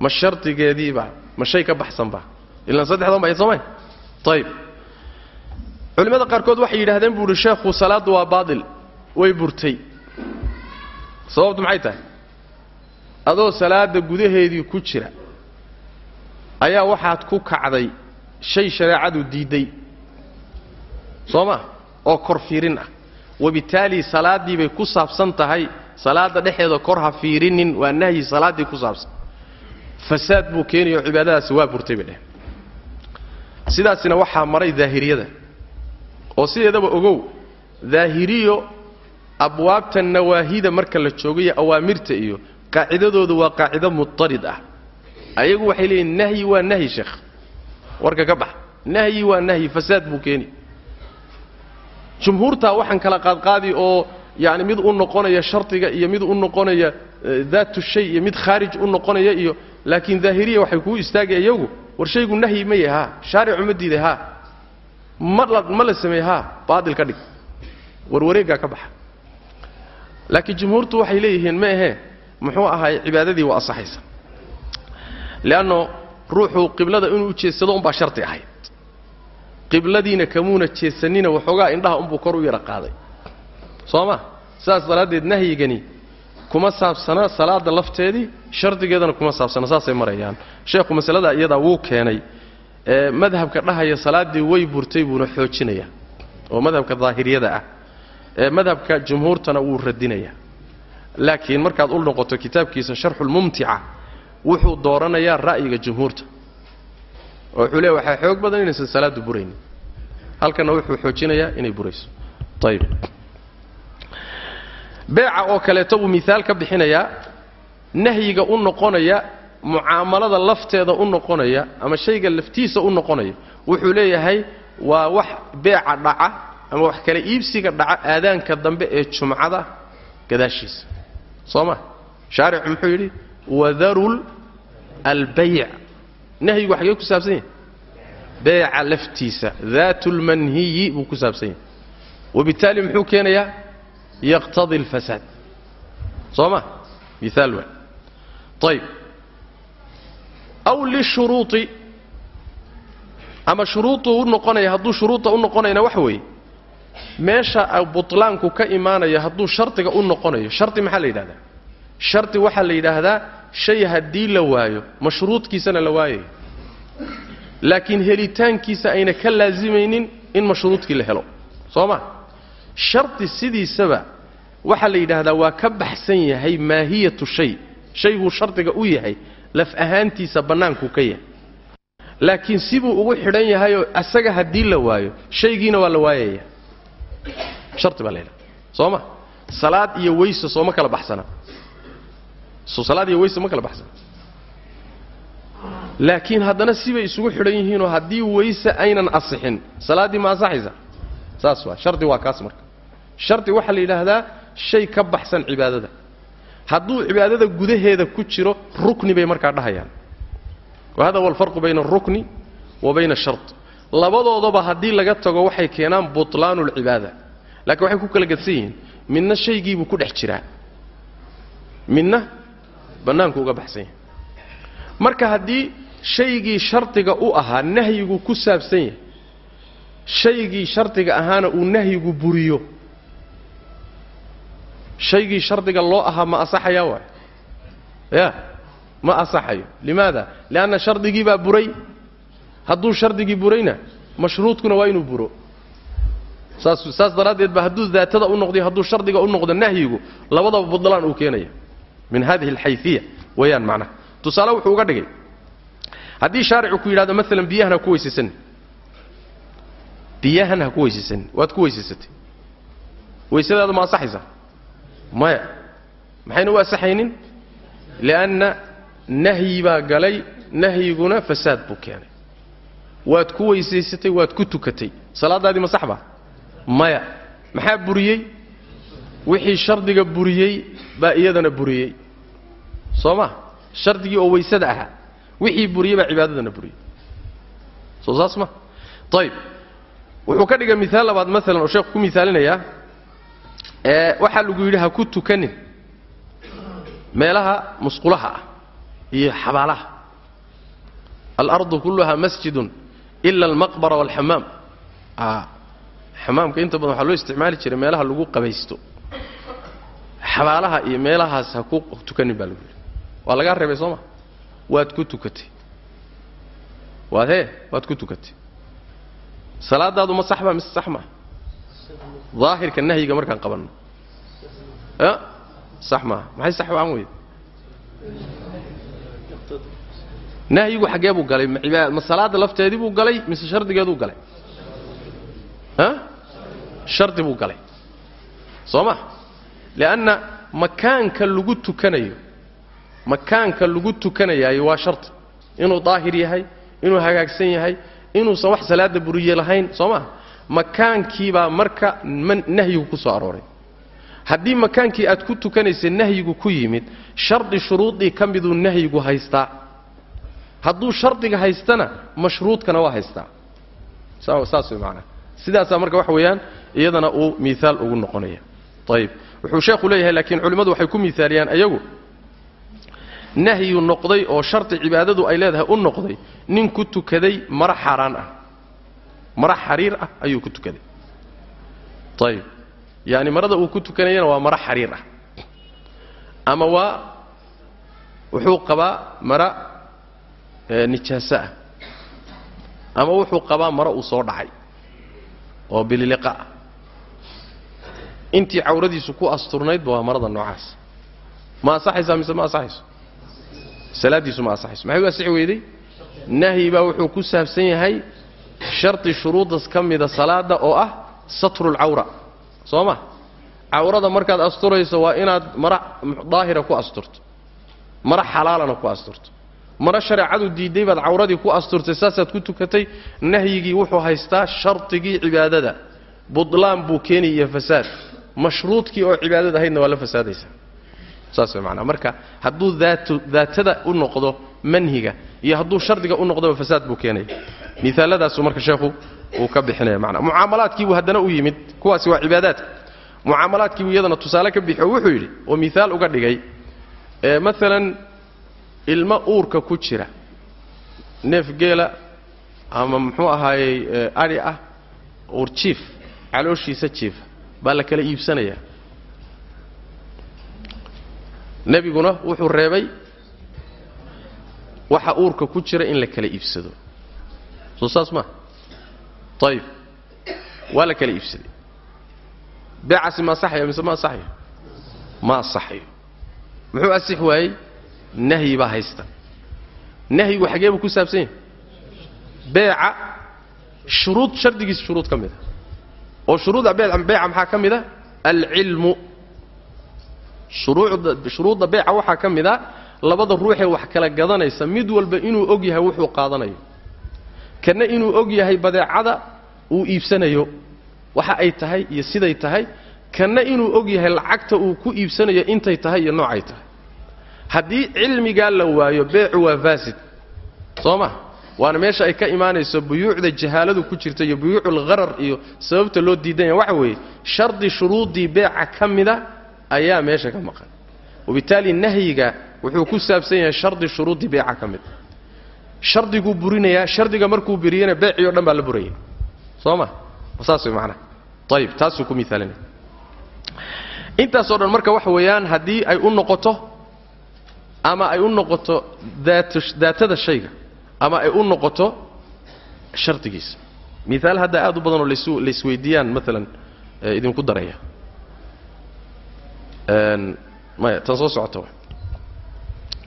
ma shardigeediiba ma shay ka baxsanba. Ilaan saddexdan ba ay soomay ayib culimmada qaarkood waxay yidhahdeen buu uhi sheekhu salaaddu waa baatil way burtay. Sababtu maxay tahay? Adoo salaada gudaheedii ku jira ayaa waxaad ku kacday shay shareecadu diidday soo ma? Oo kor fiirin ah. Wabitaali salaaddii bay ku saabsan tahay salaadda dhexeeda kor ha fiirinin waa nahyi salaaddii ku saabsan. Fasaad buu keenaya cibaadadaasi waa burtay bay dheheen sidaasina waxaa maray daahiriyada oo sideedaba ogow daahiriyo abwaabta nawaahida marka la joogayo awaamirta iyo qaacidadoodu waa qaacido mutarid ah. Ayagu waxay leeyihiin nahyi waa nahyi sheekh. Warka ka bax. Nahyi waa nahyi fasaad buu keeni jumhuurtaa waxaan kala qaadqaadi oo yani mid u noqonaya shardiga iyo mid u noqonaya daatu shay iyo mid khaarij u noqonaya iyo laakiin daahiriya waxay kuu istaagay iyagu war shaygu nahyi ma yaha shaaricu ma diiday ha ma la sameeye ha baatil ka dhig. Warwareeggaa ka baxa. Laakiin jumhuurtu waxay leeyihiin ma ahee muxuu ahaay cibaadadii waa asaxaysa. Leanno ruuxu qiblada inuu u jeedsado unbaa shardi ahayd. Qibladiina kamuuna jeedsanina waxoogaa indhaha unbuu kor u yara qaaday. Soo ma? Sidaas daraaddeed nahyigani kuma saabsana salaada lafteedii shardigeedana kuma saabsana saasay marayaan. Sheekhu masaladaa iyadaa wuu keenay. ee madhabka dhahaya salaaddii way burtay buuna xoojinaya oo madhabka daahiriyada ah ee madhabka jumhuurtana wuu radinaya. Laakiin markaad u noqoto kitaabkiisa sharxulmumtica wuxuu dooranayaa ra'yiga jumhuurta. Wuxuu leeya waxaa xoog badan inaysan salaaddu buraynin. Halkanna wuxuu xoojinayaa inay burayso. Ayib beeca oo kaleeto buu miaal ka bixinayaa nahyiga u noqonaya mucaamalada lafteeda u noqonaya ama shayga laftiisa u noqonaya wuxuu leeyahay waa wax beeca dhaca ama wax kale iibsiga dhaca aadaanka dambe ee jumcada gadaashiisa. Soo ma? Shaaricu muxuu yidhi wadarul albayc nahyigu xagee ku saabsan yahay beeca laftiisa daatu lmanhiyi buu ku saabsan yahay wabitaali muxuu keenayaa? Yaqtadi alfasaad. Soo ma? Miaal waa ayib aw lishuruuطi ama shuruuduu u noqonaya hadduu shuruuda u noqonayana waxa weeye meesha butlaanku ka imaanaya hadduu shardiga u noqonayo shardi maxaa la yidhahdaa shardi waxaa la yidhaahdaa shay haddii la waayo mashruudkiisana la waayayo laakiin helitaankiisa ayna ka laasimaynin in mashruudkii la helo soo ma shardi sidiisaba waxaa la yidhaahdaa waa ka baxsan yahay maahiyatu shay shayguu shardiga u yahay laf ahaantiisa bannaanku ka yahay. Laakiin sibuu ugu xidhan yahayoo asaga haddii la waayo shaygiina waa la waayaya shardi baa la yidhahda soo ma? Salaad iyo weyse sooma kala baxsana. So salaad iyo weyse ma kala baxsana. Laakiin haddana sibay isugu xidhan yihiinoo haddii weyse aynan asixin salaaddii ma ansaxaysa? Saas waa. Shardi waa kaas marka. Shardi waxaa la yidhaahdaa shay ka baxsan cibaadada hadduu cibaadada gudaheeda ku jiro rukni bay markaa dhahayaan. Wa hada bayna alrukni wa bayna ashart labadoodaba haddii laga tago waxay keenaan butlaanu alcibaada laakiin waxay ku kala gedsan yihiin midna shaygiibuu ku dhex jiraa. Midna bannaanku uga baxsan yahay. Marka haddii shaygii shardiga u ahaa nahyigu ku saabsan yahay shaygii shardiga ahaana uu nahyigu buriyo shaygii shardiga loo ahaa ma asaxayaa waay? Ya ma asaxayo limaada? Lianna shardigii baa buray. Hadduu shardigii burayna mashruudkuna waa inuu buro. Saas saas daraaddeed ba hadduu daatada u noqdo hadduu shardiga u noqdo nahyigu labadaba budlaan uu keenaya. Min hadihi alxayfiya weeyaan macnaha tusaale wuxuu uga dhigay. Haddii shaaricu ku yidhahdo maalan biyahan ha ku weysaysanin biyahan ha ku weysaysanin waad ku weysaysatay weysadaada ma asaxaysaa maya maxayna u asaxaynin lianna nahyi baa galay nahyiguna fasaad buu keenay. Waad ku weysaysatay waad ku tukatay. Salaadaadii ma sax ba maya maxaa buriyey? Wixii shardiga buriyey baa iyadana buriyey. Soo ma? Shardigii oo weysada ahaa. Wixii buriyey baa cibaadadana buriyey. Soo saas ma? Ayib wuxuu ka dhigay miaal labaad maalan oo sheekhu ku miaalinayaa waxaa lagu yidhi ha ku tukanin. Meelaha musqulaha ah iyo xabaalaha. Alardu kulluha masjidun ila almaqbara walxamaam xamaamka inta badan waxaa loo isticmaali jiray meelaha lagu qabaysto. Xabaalaha iyo meelahaas ha ku tukanin baa lagu yidhi. Waa lagaa reebay soo ma? Waad ku tukatay. Waad hee waad ku tukatay. Salaadaadu ma sax baa mise sax daahirka nahyiga markaan qabanno. Sax maaha maxay sax waan weyde nahyigu xaggee buu galay. Ma salaada lafteedii buu galay mise shardigeeduu galay? Shardi buu galay. Soo ma? Lianna makaanka lagu tukanayo makaanka lagu tukanayaayo waa shardi inuu daahir yahay inuu hagaagsan yahay inuusan wax salaada buriye lahayn. Soo ma makaankiibaa marka nahyigu ku soo arooray. Haddii makaankii aad ku tukanaysa nahyigu ku yimid shardi shuruudii ka miduu nahyigu haystaa. Hadduu shardiga haystana mashruudkana waa haystaa. Saas way maanaa sidaasaa marka waxa weeyaan iyadana uu miaal ugu noqonaya. Ayib wuxuu sheekhu leeyahay laakiin culimmadu waxay ku miaaliyaan ayagu. Nahyu noqday oo shardi cibaadadu ay leedahay u noqday nin ku tukaday mara xaaraan ah mara xariir ah ayuu ku tukaday. Ayib yaani marada uu ku tukanayana waa mara xariir ah. Ama waa wuxuu qabaa mara nijaaso ah. Ama wuxuu qabaa maro uu soo dhacay oo bililiqa ah. Intii cawradiisu ku asturnaydba waa marada noocaas. Ma asaxaysaa mise ma asaxayso salaaddiisu ma asaxayso maxay u asixi weyday nahyi baa wuxuu ku saabsan yahay shardi shuruudas ka mida salaada oo ah satrulcawra soo ma? Cawrada markaad asturayso waa inaad mara daahira ku asturto. Mara xalaalana ku asturto. Mara shareecadu diidday baad cawradii ku asturtay saasaad ku tukatay nahyigii wuxuu haystaa shardigii cibaadada. Budlaan buu keenaya iyo fasaad. Mashruudkii oo cibaadada ahaydna waa la fasaadaysaa. Saas way maanaa marka hadduu daatu daatada u noqdo manhiga iyo hadduu shardiga u noqdoba fasaad buu keenaya miaaladaasuu marka sheekhu uu ka bixinaya manaa mucaamalaadkiibuu haddana u yimid kuwaasi waa cibaadaadka mucaamalaadkiibuu iyadana tusaale ka bixi wuxuu yidhi oo miaal uga dhigay maalan ilmo uurka ku jira neef geela ama muxuu ahaayey adhi ah uur jiif calooshiisa jiifa baa la kala iibsanayaa. Nebiguna wuxuu reebay waxa uurka ku jira in la kala iibsado soo saas maa ayib waa la kala iibsaday. Beecaasi ma asaxaya mise ma asaxayo ma asaxayo muxuu asix waayey? Nahyi baa haysta. Nahyigu xagee buu ku saabsan yahay. Beeca shuruud shardigiisa shuruud ka mid a oo shuruudda beeca maxaa ka mid a alcilmu. Shuruucda shuruudda beeca waxaa ka mid a labada ruuxee wax kala gadanaysa. Mid walba inuu og yahay wuxuu qaadanayo kana inuu og yahay badeecada uu iibsanayo. Waxa ay tahay iyo siday tahay. Kana inuu og yahay lacagta uu ku iibsanayo intay tahay iyo noocay tahay. Haddii cilmigaa la waayo beecu waa faasid. Soo ma? Waana meesha ay ka imaanayso buyuucda jahaaladu ku jirta iyo buyuuculgharar iyo sababta loo diidanya waxa weeye shardi shuruuddii beeca ka mida ayaa meesha ka maqan. Wabitaali nahyiga wuxuu ku saabsan yahay shardi shuruuddii beeca ka mid shardiguu burinayaa shardiga markuu buriyana beecii o dhan baa la buraya. Soo ma saas way macnaha ayib taasuu ku miaalinaya intaasoo dhan marka waxa weeyaan haddii ay u noqoto ama ay u noqoto daatada shayga ama ay u noqoto shardigiisa miaal hadda aad u badanoo laisweydiiyaan maalan idinku daraya. Maya tan soo socota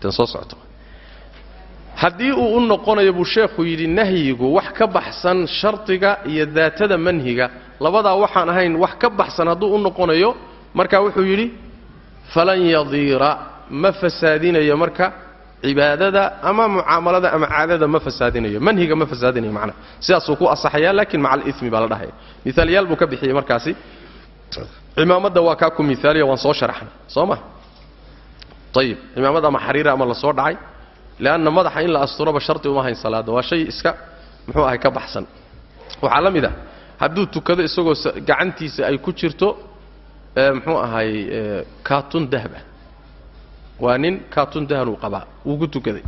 tan soo socota haddii uu u noqonayo buu sheekhu yidhi nahyigu wax ka baxsan shardiga iyo daatada manhiga. Labadaa waxaan ahayn wax ka baxsan hadduu u noqonayo. Marka wuxuu yidhi falan yadiira ma fasaadinayo marka cibaadada ama mucaamalada ama caadada ma fasaadinayo. Manhiga ma fasaadinayo macnaha sidaasuu ku asaxaya laakiin maca alimi baa la dhahaya miaalyaal buu ka bixiyey markaasi. Cimaamadda waa kaa ku miaaliya waan soo sharaxnay. Soo ma? Ayib cimaamad ama xariira ama la soo dhacay leanna madaxa in la asturaba shardi uma hayn salaada waa shay iska muxuu ahay ka baxsan waxaa la mid ah hadduu tukado isagoo gacantiisa ay ku jirto muxuu ahay kaatun dahaba waa nin kaatun dahanuu qabaa wuu ku tukaday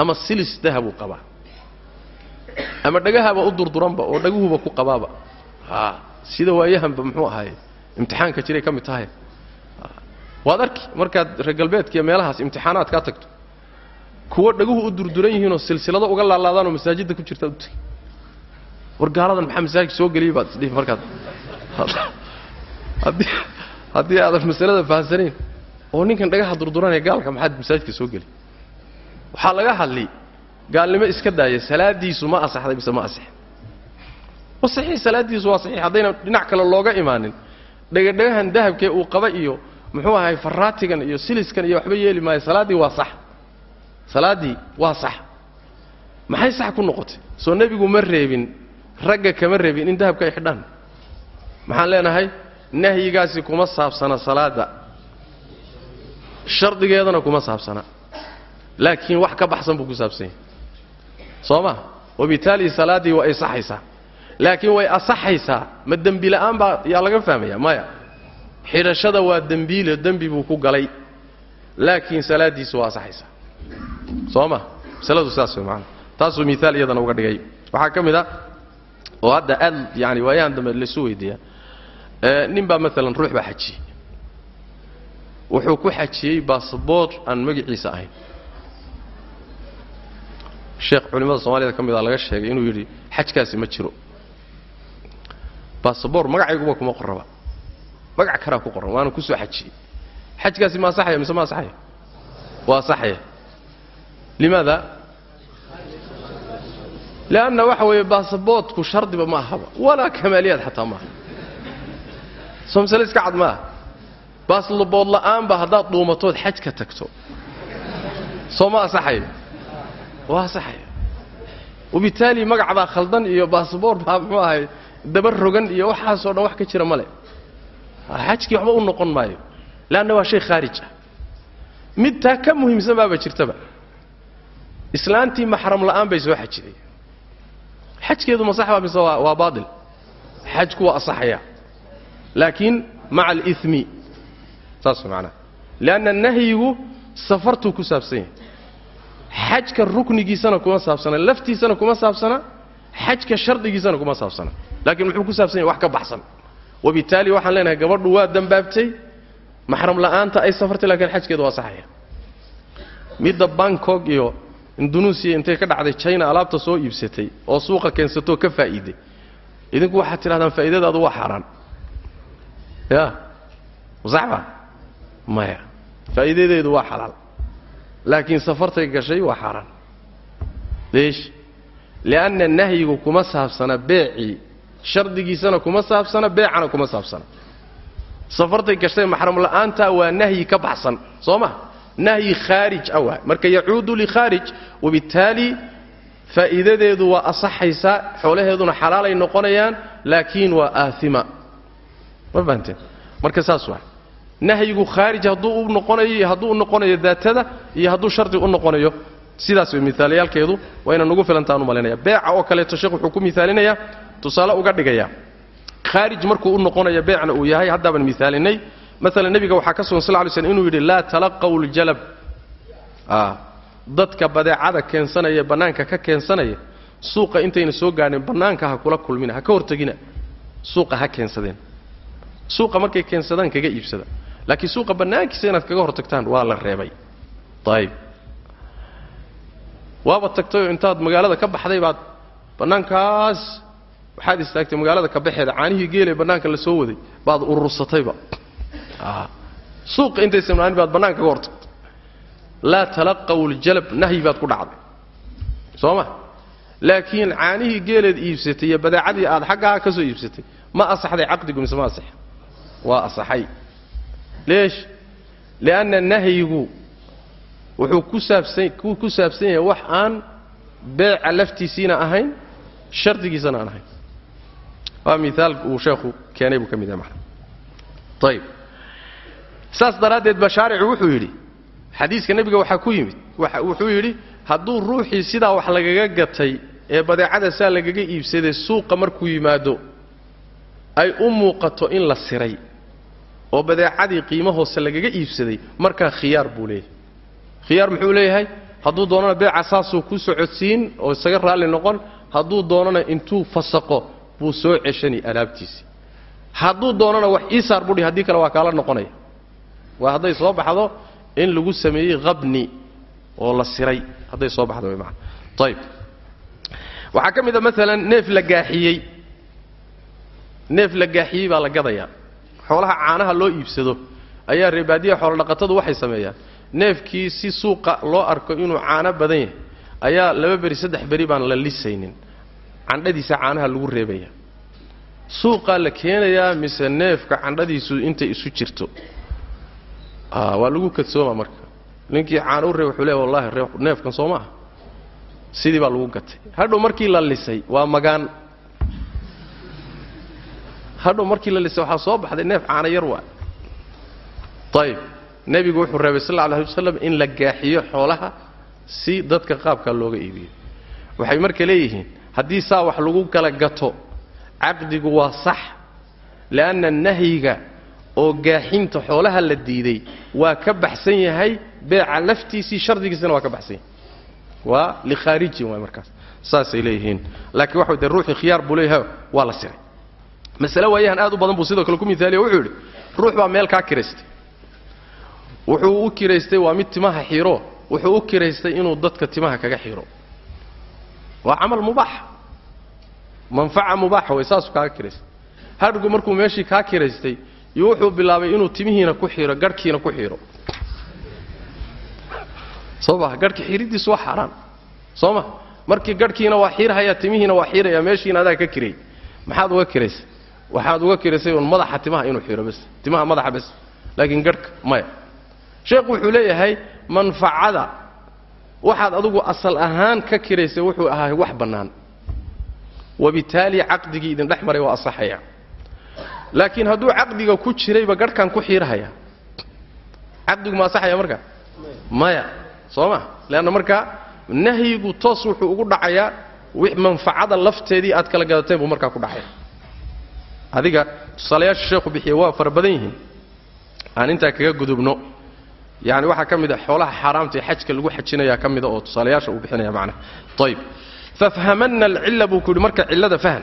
ama silis dahabuu qabaa ama dhagahaba u durduranba oo dhaguhuba ku qabaaba a sida waayahanba muxuu ahay imtixaanka jiray ka mid tahay waad arki markaad reer galbeedkiiyo meelahaas imtixaanaad kaa tagto kuwo dhaguhu u durduran yihiinoo silsilado uga laalaadaanoo masaajidda ku jirtaa u tegi. War gaaladan maxaa masaajidka soo geliyay baad isdhihi markaad? Haddii haddii aadan masalada fahamsanayn oo ninkan dhagaha durduranaya gaalka maxaad masaajidka soo geli? Waxaa laga hadli gaalnimo iska daaya salaadiisu ma asaxday mise ma asix wa saxiix salaadiisu waa saxiix. Haddayna dhinac kale looga imaanin. Dhagadhagahan dahabkee uu qaba iyo muxuu ahay faraatigan iyo siliskan iyo waxba yeeli maayo salaaddii waa sax salaaddii waa sax. Maxay sax ku noqotay? Soo nebigu ma reebin ragga kama reebin in dahabka ay xidhaan. Maxaan leenahay nahyigaasi kuma saabsana salaadda. Shardigeedana kuma saabsana. Laakiin wax ka baxsan buu ku saabsan yahay. Soo ma? Wabitaali salaaddii waa ay saxaysaa. Laakiin way asaxaysaa. Ma dembi la'aan baa yaa laga fahmaya maya xidhashada waa dembiile dembi buu ku galay. Laakiin salaaddiisu waa asaxaysaa soo ma masaladu sidaas way maana taasuu miaal iyadana uga dhigay. Waxaa ka mid a oo hadda aad yani waayahan dambe laysu weydiiyaa nin baa maalan ruux baa xajiyey. Wuxuu ku xajiyey basaboor aan magaciisa ahayn. Sheekh culimmada soomaalida ka mid a laga sheegay inuu yidhi xajkaasi ma jiro. Basaboor magacayguba kuma qorraba. Magac kalaa ku qoran waana ku soo xajiyey. Xajkaasi ma asaxaya mise ma asaxaya waa asaxaya limaada leanna waxa weeye baasaboortku shardiba ma ahaba walaa kamaaliyaad xataa maaha soo masale iska cad maaha baasabood la'aanba haddaad dhuumatood xaj ka tagto soo ma asaxayo waa asaxaya wabitaali magac baa khaldan iyo baasaboor baa muxuu ahay daba rogan iyo waxaasoo dhan wax ka jira male xajkii waxba u noqon maayo leanna waa shay khaarij ah mid taa ka muhiimsan baaba jirtaba islaantii maxram la'aan bay soo xajiday xajkeedu ma sax baa mise waa baatil xajku waa asaxaya. Laakiin maca alimi saas macnaha leanna nahyigu safartuu ku saabsan yahay xajka ruknigiisana kuma saabsana laftiisana kuma saabsana xajka shardigiisana kuma saabsana. Laakiin muxuu ku saabsan yahay wax ka baxsan. Wabitaali waxaan leenahay gabadhu waa dambaabtay maxram la'aanta ay safartay lakiin xajkeedu waa saxaya midda bangkog iyo indunuusiya intay ka dhacday china alaabta soo iibsatay oo suuqa keensatoo ka faa'iiday. Idinku waxaad tidhahdaan faa'iidadaadu waa xaaraan ya? Saxba? Maya. Faa'iidadeedu waa xalaal. Laakiin safartay gashay waa xaaraan leesh lianna nahyigu kuma saabsana beecii shardigiisana kuma saabsana beecana kuma saabsana. Safartay gashay maxram la'aanta waa nahyi ka baxsan. Soo ma nahyi khaarij ah waay marka yacuudu likhaarij wabitaali faa'iidadeedu waa asaxaysaa xoolaheeduna xalaalay noqonayaan laakiin waa aahima ma fahanteen marka saas waay nahyigu khaarij hadduu u noqonayo iyo hadduu u noqonayo daatada iyo hadduu shardi u noqonayo sidaas way miaaliyaalkeedu waa nugu filantaan u beeca oo kaleeto sheekh wuxuu ku miaalinayaa tusaale uga dhigaya khaarij markuu u noqonayo beecna uu yahay haddaaban miaalinay maala nebiga waxaa ka sugan sal ly slm inuu yidhi laa talaqaw ljalab dadka badeecada keensanaya bannaanka ka keensanaya suuqa intayna soo gaadhin bannaanka ha kula kulmina ha ka hortegina suuqa ha keensadeen. Suuqa markay keensadaan kaga iibsada. Laakiin suuqa bannaankiisa inaad kaga hortagtaan waa la reebay. Ayib waaba tagtayoo intaad magaalada ka baxday baad bannaankaas. Waxaad istaagtay magaalada ka baxeeda caanihii geelee bannaanka la soo waday baad urursatayba suuqa intaysan maanin baad bannaanka kaga hortagtay laa talaqaw ljalab nahyi baad ku dhacday. Soo ma laakiin caanihii geeleed iibsatay iyo badeecadii aad xaggaa ka soo iibsatay ma asaxday caqdigu mise ma asax waa asaxay. Leesh lianna nahyigu wuxuu ku saabsan yahay wax aan beeca laftiisiina ahayn shardigiisana aan ahayn. Waa miaal uu sheekhu keenay buu ka mid yahay macna ayib saas daraaddeed ba shaaricu wuxuu yidhi xadiiska nebiga waxaa ku yimid wuxuu yidhi hadduu ruuxii sidaa wax lagaga gatay ee badeecada saa lagaga iibsaday suuqa markuu yimaado ay u muuqato in la siray oo badeecadii qiimo hoose lagaga iibsaday markaa khiyaar buu leeyahay. Khiyaar muxuu leeyahay? Hadduu doonana beeca saasuu ku socodsiin oo isaga raalli noqon hadduu doonana intuu fasaqo buu soo ceshani alaabtiisii hadduu doonana wax ii budhi haddii kale waa kaala noqonaya waa hadday soo baxdo in lagu sameeyey habni oo la siray. Hadday soo baxdo way maana ayib waxaa ka mid a maalan neef la gaaxiyey. Neef la gaaxiyey baa la gadayaa. Xoolaha caanaha loo iibsado ayaa reebaadiya xoolodhaqatadu waxay sameeyaan. Neefkii si suuqa loo arko inuu caano badan yahay ayaa laba beri saddex beri baan la lisaynin. Candhadiisa caanaha lagu reebaya. Suuqaa la keenayaa mise neefka candhadiisu intay isu jirto waa lagu kadsooma marka. Ninkii caano u reeb wuxuu leeya wallahi neefkan soo ma aha sidii baa lagu gatay. Hadhow markii la lisay waa magaan. Hadhow markii la lisay waxaa soo baxday neef caano yar waa ayib nebigu wuxuu reebay sal alla alay wasalam in la gaaxiyo xoolaha si dadka qaabkaa looga iibiyo. Waxay marka leeyihiin haddii saa wax lagu kala gato caqdigu waa sax le'anna nahyiga oo gaaxinta xoolaha la diiday waa ka baxsan yahay beeca laftiisii shardigiisana waa ka baxsan yahay. Waa likhaarijin waay markaas saasay leeyihiin. Laakiin waxa de ruuxii khiyaar buu leeyahay waa la siray masale waayahan aad u badan buu sidoo kale ku miaaliya wuxuu yidhi ruux baa meel kaa kiraystay. Wuxuu u kiraystay waa mid timaha xiro wuxuu u kiraystay inuu dadka timaha kaga xiro waa camal mubaax. Manfaca mubaaxa way saasuu kaaga kiraystay. Hadhgu markuu meeshii kaa kiraystay iyo wuxuu bilaabay inuu timihiina ku xiro garhkiina ku xiro soo ma garhka xiridiisu waa xaaraan. Soo ma markii garhkiina waa xirhayaa timihiina waa xiraya meeshiina adaa ka kiray. Maxaad uga kiraysay? Waxaad uga kiraysay un madaxa timaha inuu xiro bas timaha madaxa bas laakiin garhka maya. Sheekhu wuxuu leeyahay manfacada. Waxaad adugu asal ahaan ka kiraysay wuxuu ahaa wax bannaan. Wabitaali caqdigii idin dhex maray waa asaxaya laakiin hadduu caqdiga ku jirayba garhkan ku xiirhaya caqdigu ma asaxaya markaa maya. Soo ma leanna markaa nahyigu toos wuxuu ugu dhacayaa manfacada lafteedii aad kala gadateen buu markaa ku dhacaya adiga tusaalayaasha sheekhu bixiya waa fara badan yihiin. Aan intaa kaga gudubno. Yani waxaa ka mid a xoolaha xaaraamta ee xajka lagu xajinaya ka mida oo tusaalayaasha uu bixinaya macnaha ayib fafhamanna alcilla buu ku yidhi. Marka cillada fahan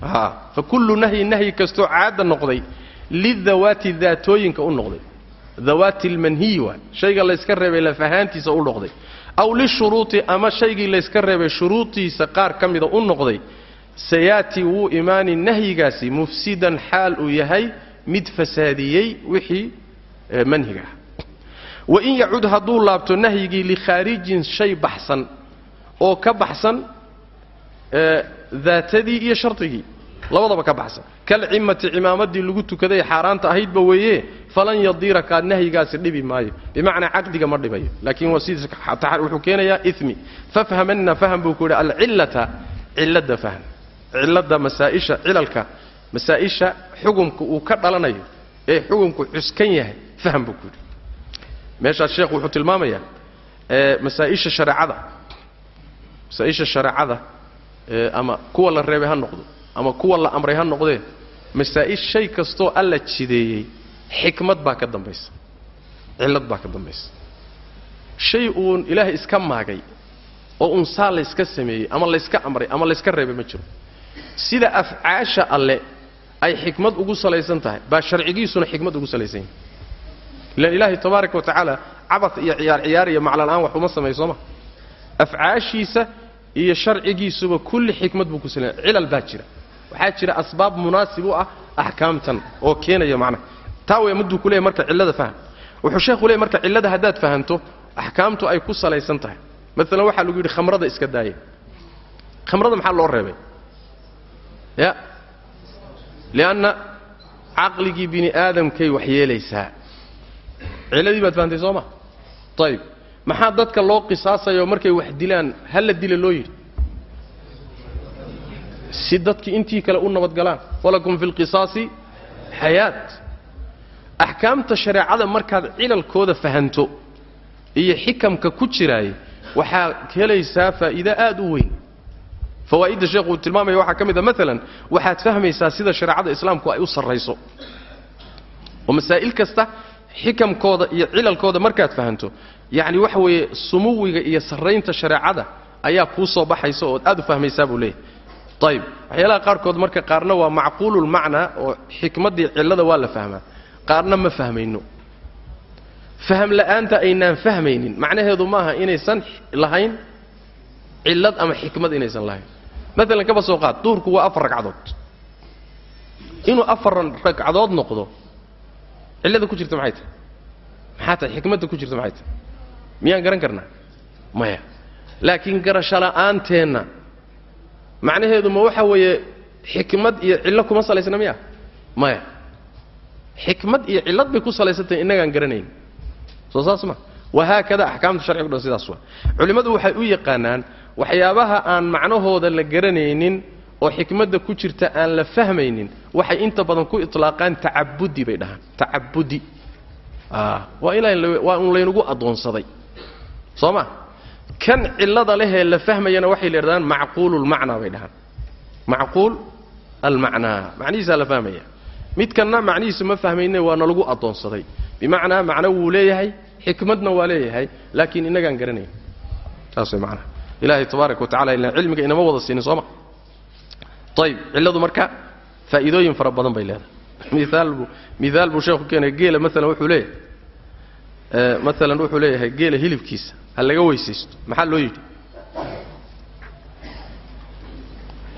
fa kullu nahyin nahyi kastoo caada noqday lidawaati daatooyinka u noqday. Dawaati almanhiyi waa shayga layska reebay lafahaantiisa u noqday. Aw lishuruuti ama shaygii layska reebay shuruudiisa qaar ka mida u noqday sayaati wuu imaani nahyigaasi mufsidan xaal uu yahay mid fasaadiyey wixii manhiga ah. Wain yacud hadduu laabto nahyigii likhaarijin shay baxsan oo ka baxsan daatadii iyo shardigii labadaba ka baxsan. Kalcimmati cimaamadii lagu tukaday xaaraanta ahaydba weeye falan yadiiraka nahyigaasi dhibi maayo. Bimacnaa caqdiga ma dhibayo laakiin wuxuu keenayaa imi fafhamanna fahm buu ku yidhi alcillata cilladda fahm. Cilladda masaa'isha cilalka. Masaa'isha xugumka uu ka dhalanayo ee xugumku cuskan yahay fahm buu ku yidhi. Meeshaas sheekhu wuxuu tilmaamayaa masaa'isha shareecada. Masaa-isha shareecada ama kuwa la reebay ha noqdo ama kuwa la amray ha noqdee masaa-il shay kastoo alla jideeyey xikmad baa ka dambaysa cillad baa ka dambaysa. Shay uun ilaahay iska maagay oo uun saa layska sameeyey ama layska amray ama layska reebay ma jiro. Sida afcaasha alle ay xikmad ugu salaysan tahay baa sharcigiisuna xikmad ugu salaysan yahay. Ilan ilaahay tabaaraka wa tacaala cabad iyo ciyaar ciyaar iyo maclanaan wax uma sameeyo sooma afcaashiisa iyo sharcigiisuba kulli xikmad buu ku salaya cilal baa jira. Waxaa jira asbaab munaasib u ah axkaamtan oo keenaya macnaha taa way mudduu ku leeyahy marka cillada faham. Wuxuu sheekhu leeyahy marka cillada haddaad fahanto axkaamtu ay ku salaysan tahay. Maalan waxaa lagu yidhi khamrada iska daaya khamrada maxaa loo reebay? Ya. Lianna caqligii bini aadamkay wax yeelaysaa cilladii baad fahantay soo ma? Ayib maxaa dadka loo qisaasayo markay wax dilaan ha la dila loo yidhi? Si dadki intii kale u nabadgalaan walakum fi lqisaasi xayaat axkaamta shareecada markaad cilalkooda fahanto iyo xikamka ku jiraay waxaad helaysaa faa'iide aad u weyn. Fawaa'idda sheekhu uu tilmaamaya waxaa ka mid a maalan waxaad fahmaysaa sida shareecada islaamku ay u sarrayso. Oo masaa'il kasta xikamkooda iyo cilalkooda markaad fahanto yacni waxa weeye sumuwiga iyo sarraynta shareecada ayaa kuu soo baxaysa ood aad u fahmaysaa buu leeyahy ayib waxyaalaha qaarkood marka qaarna waa macquululmacnaa oo xikmaddii cillada waa la fahmaa. Qaarna ma fahmayno. Faham la'aanta aynaan fahmaynin macnaheedu maaha inaysan lahayn cillad ama xikmad inaysan lahayn. Maalan kaba soo qaad duhurku waa afar ragcadood. Inuu afar ragcadood noqdo cillada ku jirta maxay tahay? Maxaa tahay? Xikmadda ku jirta maxay tahay? Miyaan garan karnaa maya. Laakiin garasho la'aanteenna macnaheedu ma waxa weeye xikmad iyo cillo kuma salaysna miya? Maya. Xikmad iyo cillad bay ku salaysantahay innagaan garanayn. Soo saas ma? Wahaakada axkaamta sharcigu dhan sidaas waa. Culimmadu waxay u yaqaanaan waxyaabaha aan macnahooda la garanaynin oo xikmadda ku jirta aan la fahmaynin waxay inta badan ku itlaaqaan tacabudi bay dhahaan. Tacabudi. Waa inwaa un laynagu addoonsaday. Soo ma? Kan cillada lehee la fahmayana waxay la yidhahdaan macquululmacnaa bay dhahaan. Macquul almacnaa macnihiisaa la fahmaya. Midkanna macnihiisa ma fahmayne waa nalagu addoonsaday. Bimacnaa macno wuu leeyahay xikmadna waa leeyahay laakiin innagaan garanayn. Saas way macnaha ilaahay tabaaraka wa tacala ilaan cilmiga inama wada siinin sooma ayib cilladu marka faa'iidooyin fara badan bay leedahay. Miaal buu miaal buu sheekhu keenaya geela maalan wuxuu leeyahay maalan wuxuu leeyahay geela hilibkiisa ha laga weysaysto maxaa loo yidhi?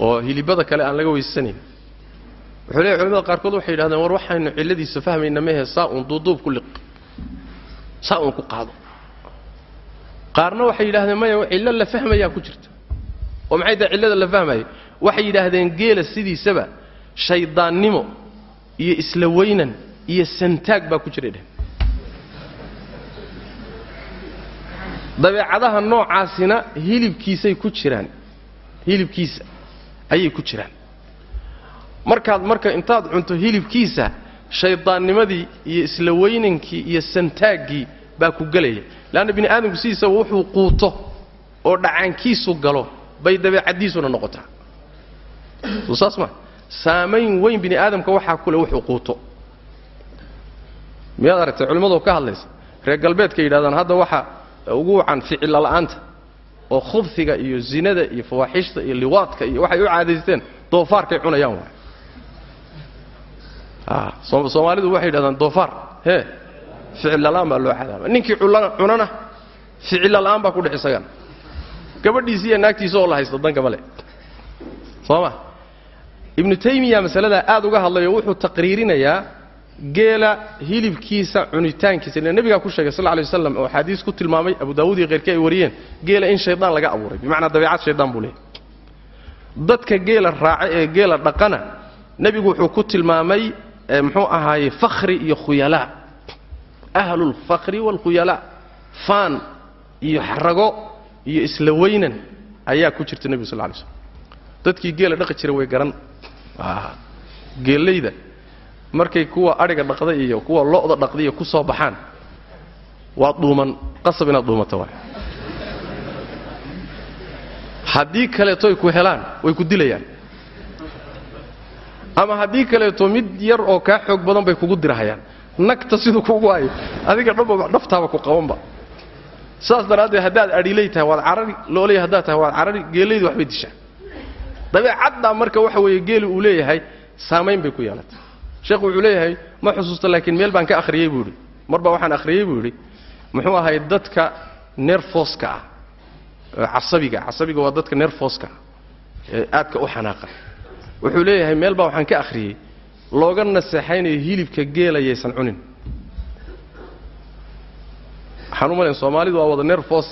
Oo hilibada kale aan laga weysasanayn wuxuu leeyahy culamada qaarkood waxay yidhahdeen war waxaynu cilladiisa fahmayna mehe saa uun duuduub ku liq saa uun ku qaado. Qaarna waxay yidhahdeen maya cillo la fahmayaa ku jirta. Oo maxay tahay cillada la fahmaya waxay yidhaahdeen geela sidiisaba shayddaannimo iyo isla weynan iyo santaag baa ku jira dheh dabeecadaha noocaasina hilibkiisay ku jiraan. Hilibkiisa ayay ku jiraan. Markaad marka intaad cunto hilibkiisa shayddaannimadii iyo isla weynankii iyo santaaggii baa ku gelaya leanna bini aadamku sidiisaba wuxuu quuto oo dhacaankiisu galo bay dabeecaddiisuna noqotaa saas ma. Saamayn weyn bini aadamka waxaa ku le wuxuu quuto. Miyaad aragtay culimmadoo ka hadlaysa? Reer galbeedka yidhahdaan hadda waxa ugu wacan ficilla la'aanta oo khubsiga iyo zinada iyo fawaaxishta iyo liwaadka iyo waxay u caadaysteen doofaarkay cunayaan waay. Soomaalidu waxay yidhahdaan doofaar hee ficillala'aan baa loo cadaaba ninkii cunana ficillala'aan baa ku dhex isagana gabadhiisi iyo naagtiisa oo la haysto danka male soo ma ibnu taymiya masaladaa aad uga hadlayo wuxuu taqriirinayaa geela hilibkiisa cunitaankiisa. Ila nebigaa ku sheegay sal lla waslam oo axaadiis ku tilmaamay abu daawuud iyo khayrkii ay wariyeen geela in shaydaan laga abuuray. Bimacnaa dabeicad shaydaan buu leeyahy dadka geela raaca ee geela dhaqana nebigu wuxuu ku tilmaamay muxuu ahaaye fakhri iyo khuyalaa ahlulfakhri waalkhuyalaa faan iyo xarago iyo isla weynan ayaa ku jirta nebigu sal lla slam dadkii geela dhaqi jira way garan geellayda markay kuwa adhiga dhaqda iyo kuwa lo'da dhaqda iyo ku soo baxaan waa dhuuman qasab inaad dhuumata waay. Haddii kaleetoy ku helaan way ku dilayaan. Ama haddii kaleeto mid yar oo kaa xoog badan bay kugu dirahayaan. Nagta siduu kugu hayo adiga dhanba dhaftaaba ku qabanba. Saas daraaddeed haddaad adhilay tahay waad carari looley haddaad tahay waad carari geellaydu waxbay dishaa dabeecaddaa marka waxa weeye geeli uu leeyahay saamayn bay ku yeelatay sheekhu wuxuu leeyahay ma xusuusta laakiin meel baan ka akhriyey buu yidhi. Marba waxaan akhriyey buu yidhi. Muxuu ahay dadka nerfoska ah casabiga casabiga waa dadka nerfoska ah ee aadka u xanaaqa. Wuxuu leeyahay meel baa waxaan ka akhriyey looga naseexaynayo hilibka geelayaysan cunin. Waxaan u malayn soomaalidu waa wada nerfos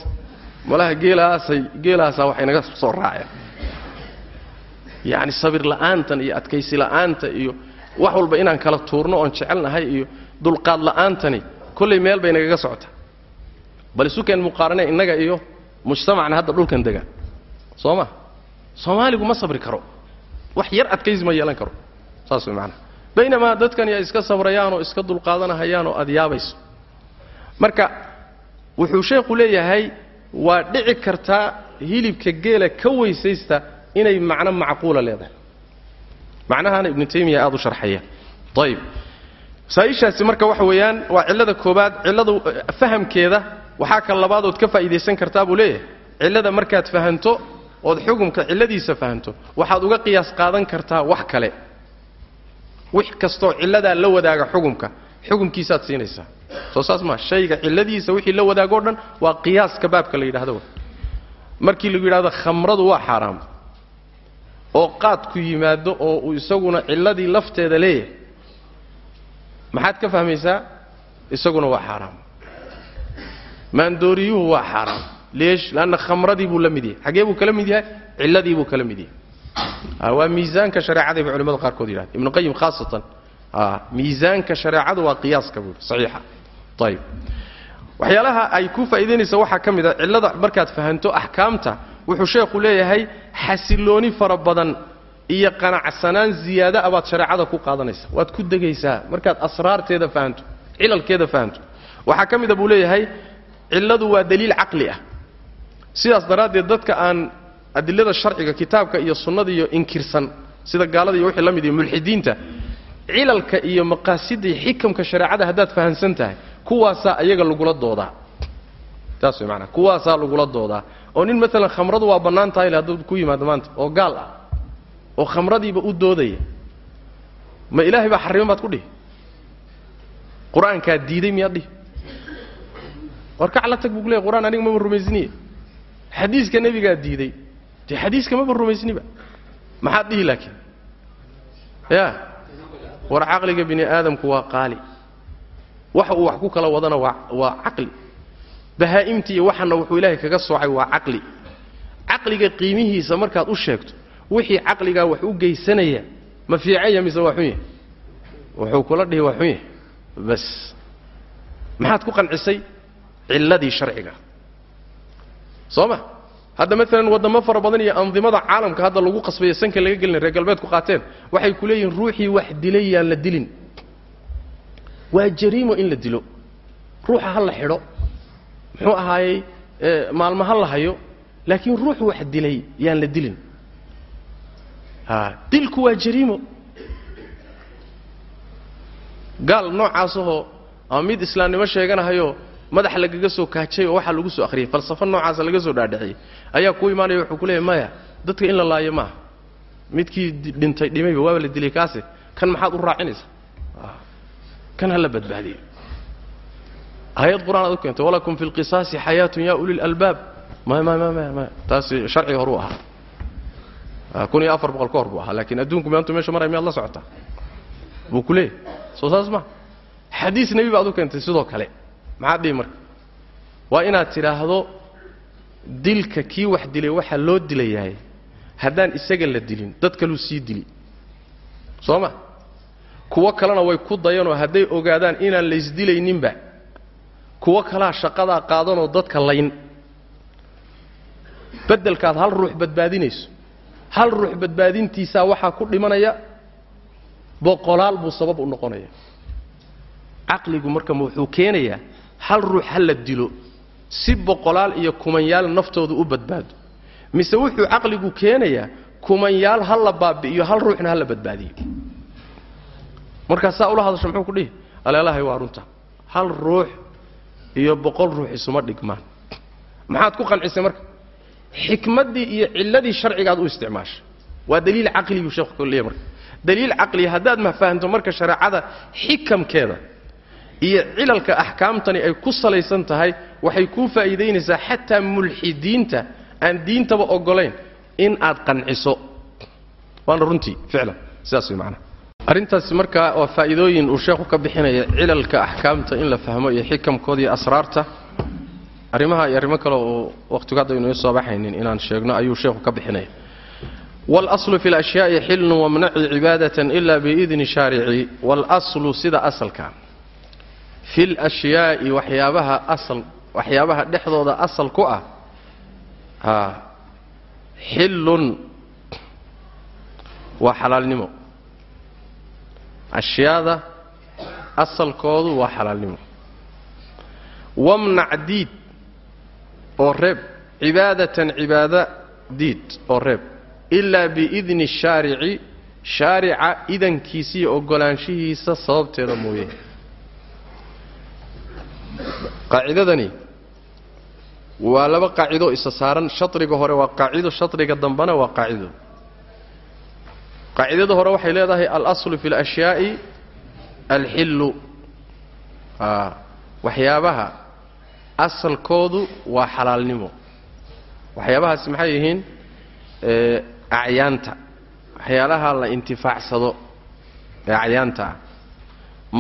malaha geelahaasay geelahaasaa waxay naga soo raaceen yacni sabir la'aantan iyo adkaysi la'aanta iyo wax walba inaan kala tuurno oon jecelnahay iyo dulqaad la'aantani kollay meel bay nagaga socotaa. Bal isu keen muqaarane innaga iyo mujtamacna hadda dhulkan dega soo ma? Soomaaligu ma sabri karo. Wax yar adkaysi ma yeelan karo. Saas way macanaha baynamaa dadkani ay iska sabrayaan oo iska dulqaadanahayaan oo aad yaabayso marka wuxuu sheekhu leeyahay waa dhici kartaa hilibka geela ka weysaysta inay macno macquula leedahay. Macnahaana ibnu taymiya aada u sharxaya. Ayib masaa-ishaasi marka waxa weeyaan waa cillada koobaad cillada fahamkeeda waxaa ka labaadood ka faa'iidaysan kartaa buu leeyahay. Cillada markaad fahanto ood xukumka cilladiisa fahanto waxaad uga qiyaas qaadan kartaa wax kale. Wix kastoo cilladaa la wadaaga xukumka xukumkiisaad siinaysaa. Soo saas maa shayga cilladiisa wixii la wadaagoo dhan waa qiyaaska baabka la yidhahdo markii lagu yidhahdo khamradu waa xaaraam oo qaadku yimaado oo uu isaguna cilladii lafteeda leeyahay. Maxaad ka fahmaysaa? Isaguna waa xaaraam. Maandooriyuhu waa xaaraam. Leesh leanna khamradii buu la mid yahay. Xaggee buu kala mid yahay? Cilladii buu kala mid yahay. Waa miisaanka shareecada bay culimada qaarkood yidhahda ibnu qayim khaasatan miisaanka shareecadu waa qiyaaska buu saxiixa. Ayib waxyaalaha ay ku faa'iidaynaysa waxaa ka mid a cillada markaad fahanto axkaamta wuxuu sheekhu leeyahay xasilooni fara badan iyo qanacsanaan ziyaada a baad shareecada ku qaadanaysaa. Waad ku degaysaa. Markaad asraarteeda fahanto cilalkeeda fahanto. Waxaa ka mida buu leeyahay cilladu waa daliil caqli ah. Sidaas daraaddeed dadka aan adilada sharciga kitaabka iyo sunnada iyo inkirsan sida gaalada iyo wixii la mid iyo mulxidiinta cilalka iyo maqaasida iyo xikamka shareecada haddaad fahansan tahay kuwaasaa iyaga lagula doodaa taas way maanaa kuwaasaa lagula doodaa? Oo nin maalan khamradu waa bannaan tahay hadduu ku yimaado maanta oo gaal ah oo khamradiiba u doodaya ma ilaahay baa xarriman baad ku dhihi? Qur'aankaa diiday miyaad dhihi? War kac la tag buu ku qur'aan aniga maba rumaysniye xadiiska nebigaa diiday. Dee xadiiska maba rumaysniba maxaad dhihi laakiin? Ya. War caqliga bini aadamku waa qaali. Waxa uu wax ku kala wadana waa waa caqli bahaa'imti iyo waxana wuxuu ilaahay kaga soocay waa caqli. Caqliga qiimihiisa markaad u sheegto wixii caqligaa wax u geysanaya ma fiicanya mise waa xun yahay? Wuxuu kula dhihi waa xun yahay. Bas. Maxaad ku qancisay cilladii sharciga. Soo ma? Hadda maalan waddamo fara badan iyo andimada caalamka hadda lagu qasbayo sanka laga gelina reer galbeedku qaateen waxay ku leeyihiin ruuxii wax dilay yaan la dilin. Waa jariimo in la dilo. Ruuxa ha la xidho muxuu ahaayey maalmo ha la hayo laakiin ruux wax dilay yaan la dilin. Dilku waa jariimo. Gaal noocaasahoo ama mid islaamnimo sheeganahayo madax lagaga soo kaajay oo waxaa lagu soo akhriyay falsafo noocaasa laga soo dhaadhiciyey ayaa ku imaanaya wuxuu ku leeyahy maya dadka in la laayo maaha. Midkii dhintay dhimayba waaba la dilay kaase kan maxaad u raacinaysaa? Kan ha la badbaadiyo aayad qur'aan aad u keentay walakum fi lqisaasi xayaatun ya uli lalbaab taasi sharciga horuu ahaa kun iyo afar boqol ka hor buu ahaa laakiin adduunku maantu meesha maray miyaad la socotaa buu ku leeyahy soo saas ma. Xadiis nebi baad u keentay sidoo kale. Maxaad dhihi marka? Waa inaad tidhaahdo dilka kii wax dilay waxaa loo dilayahay haddaan isaga la dilin dad kaluu sii dili. Soo ma? Kuwo kalena way ku dayanoo hadday ogaadaan inaan laysdilayninba kuwo kalaa shaqadaa qaadanoo dadka layn. Beddelkaad hal ruux badbaadinayso. Hal ruux badbaadintiisaa waxaa ku dhimanaya boqolaal buu sabab u noqonaya. Caqligu marka wuxuu keenayaa hal ruux ha la dilo si boqolaal iyo kumanyaal naftooda u badbaado. Mise wuxuu caqligu keenayaa kumanyaal ha la baabi'iyo hal ruuxna ha la badbaadiyo markaasaa ula hadasho muxuu ku dhihi? Aleelahay waa runta. Hal ruux iyo boqol ruux isuma dhigmaan. Maxaad ku qancisay marka? Xikmaddii iyo cilladii sharcigaad u isticmaashay. Waa daliil caqliguu sheekhu leeya marka. Daliil caqliya haddaad mafahanto marka shareecada xikamkeeda iyo cilalka axkaamtani ay ku salaysan tahay waxay kuu faa'iidaynaysaa xataa mulxidiinta aan diintaba ogolayn in aad qanciso. Waana runtii ficlan. Sidaas way macnaha arrintaasi markaa waa faa'iidooyin uu sheekhu ka bixinaya cilalka axkaamta in la fahmo iyo xikamkooda iyo asraarta. Arrimaha iyo arrimo kale uu wakhtigu hadda aynu iisoo baxaynin inaan sheegno ayuu sheekhu ka bixinaya. Walaslu fi اlashyaai xilnu wamnaci cibaadaة ila biidni shaarici. Waalaslu sida asalka. Fi lashyaai waxyaabaha asal waxyaabaha dhexdooda asal ku ah, ah xilun waa xalaalnimo ashyaada asalkoodu waa xalaalnimo. Wamnac diid oo reeb cibaadatan cibaada diid oo reeb. Ilaa biidni shaarici shaarica idankiisa iyo oggolaanshihiisa sababteeda mooye. Qaacidadani waa laba qaacido isa saaran. Shadriga hore waa qaacido shadriga dambena waa qaacido qaacidada hore waxay leedahay alaslu fi اlashyaai alxillu waxyaabaha asalkoodu waa xalaalnimo. Waxyaabahaasi maxay yihiin? Acyaanta. Waxyaalaha la intifaacsado ee acyaanta ah.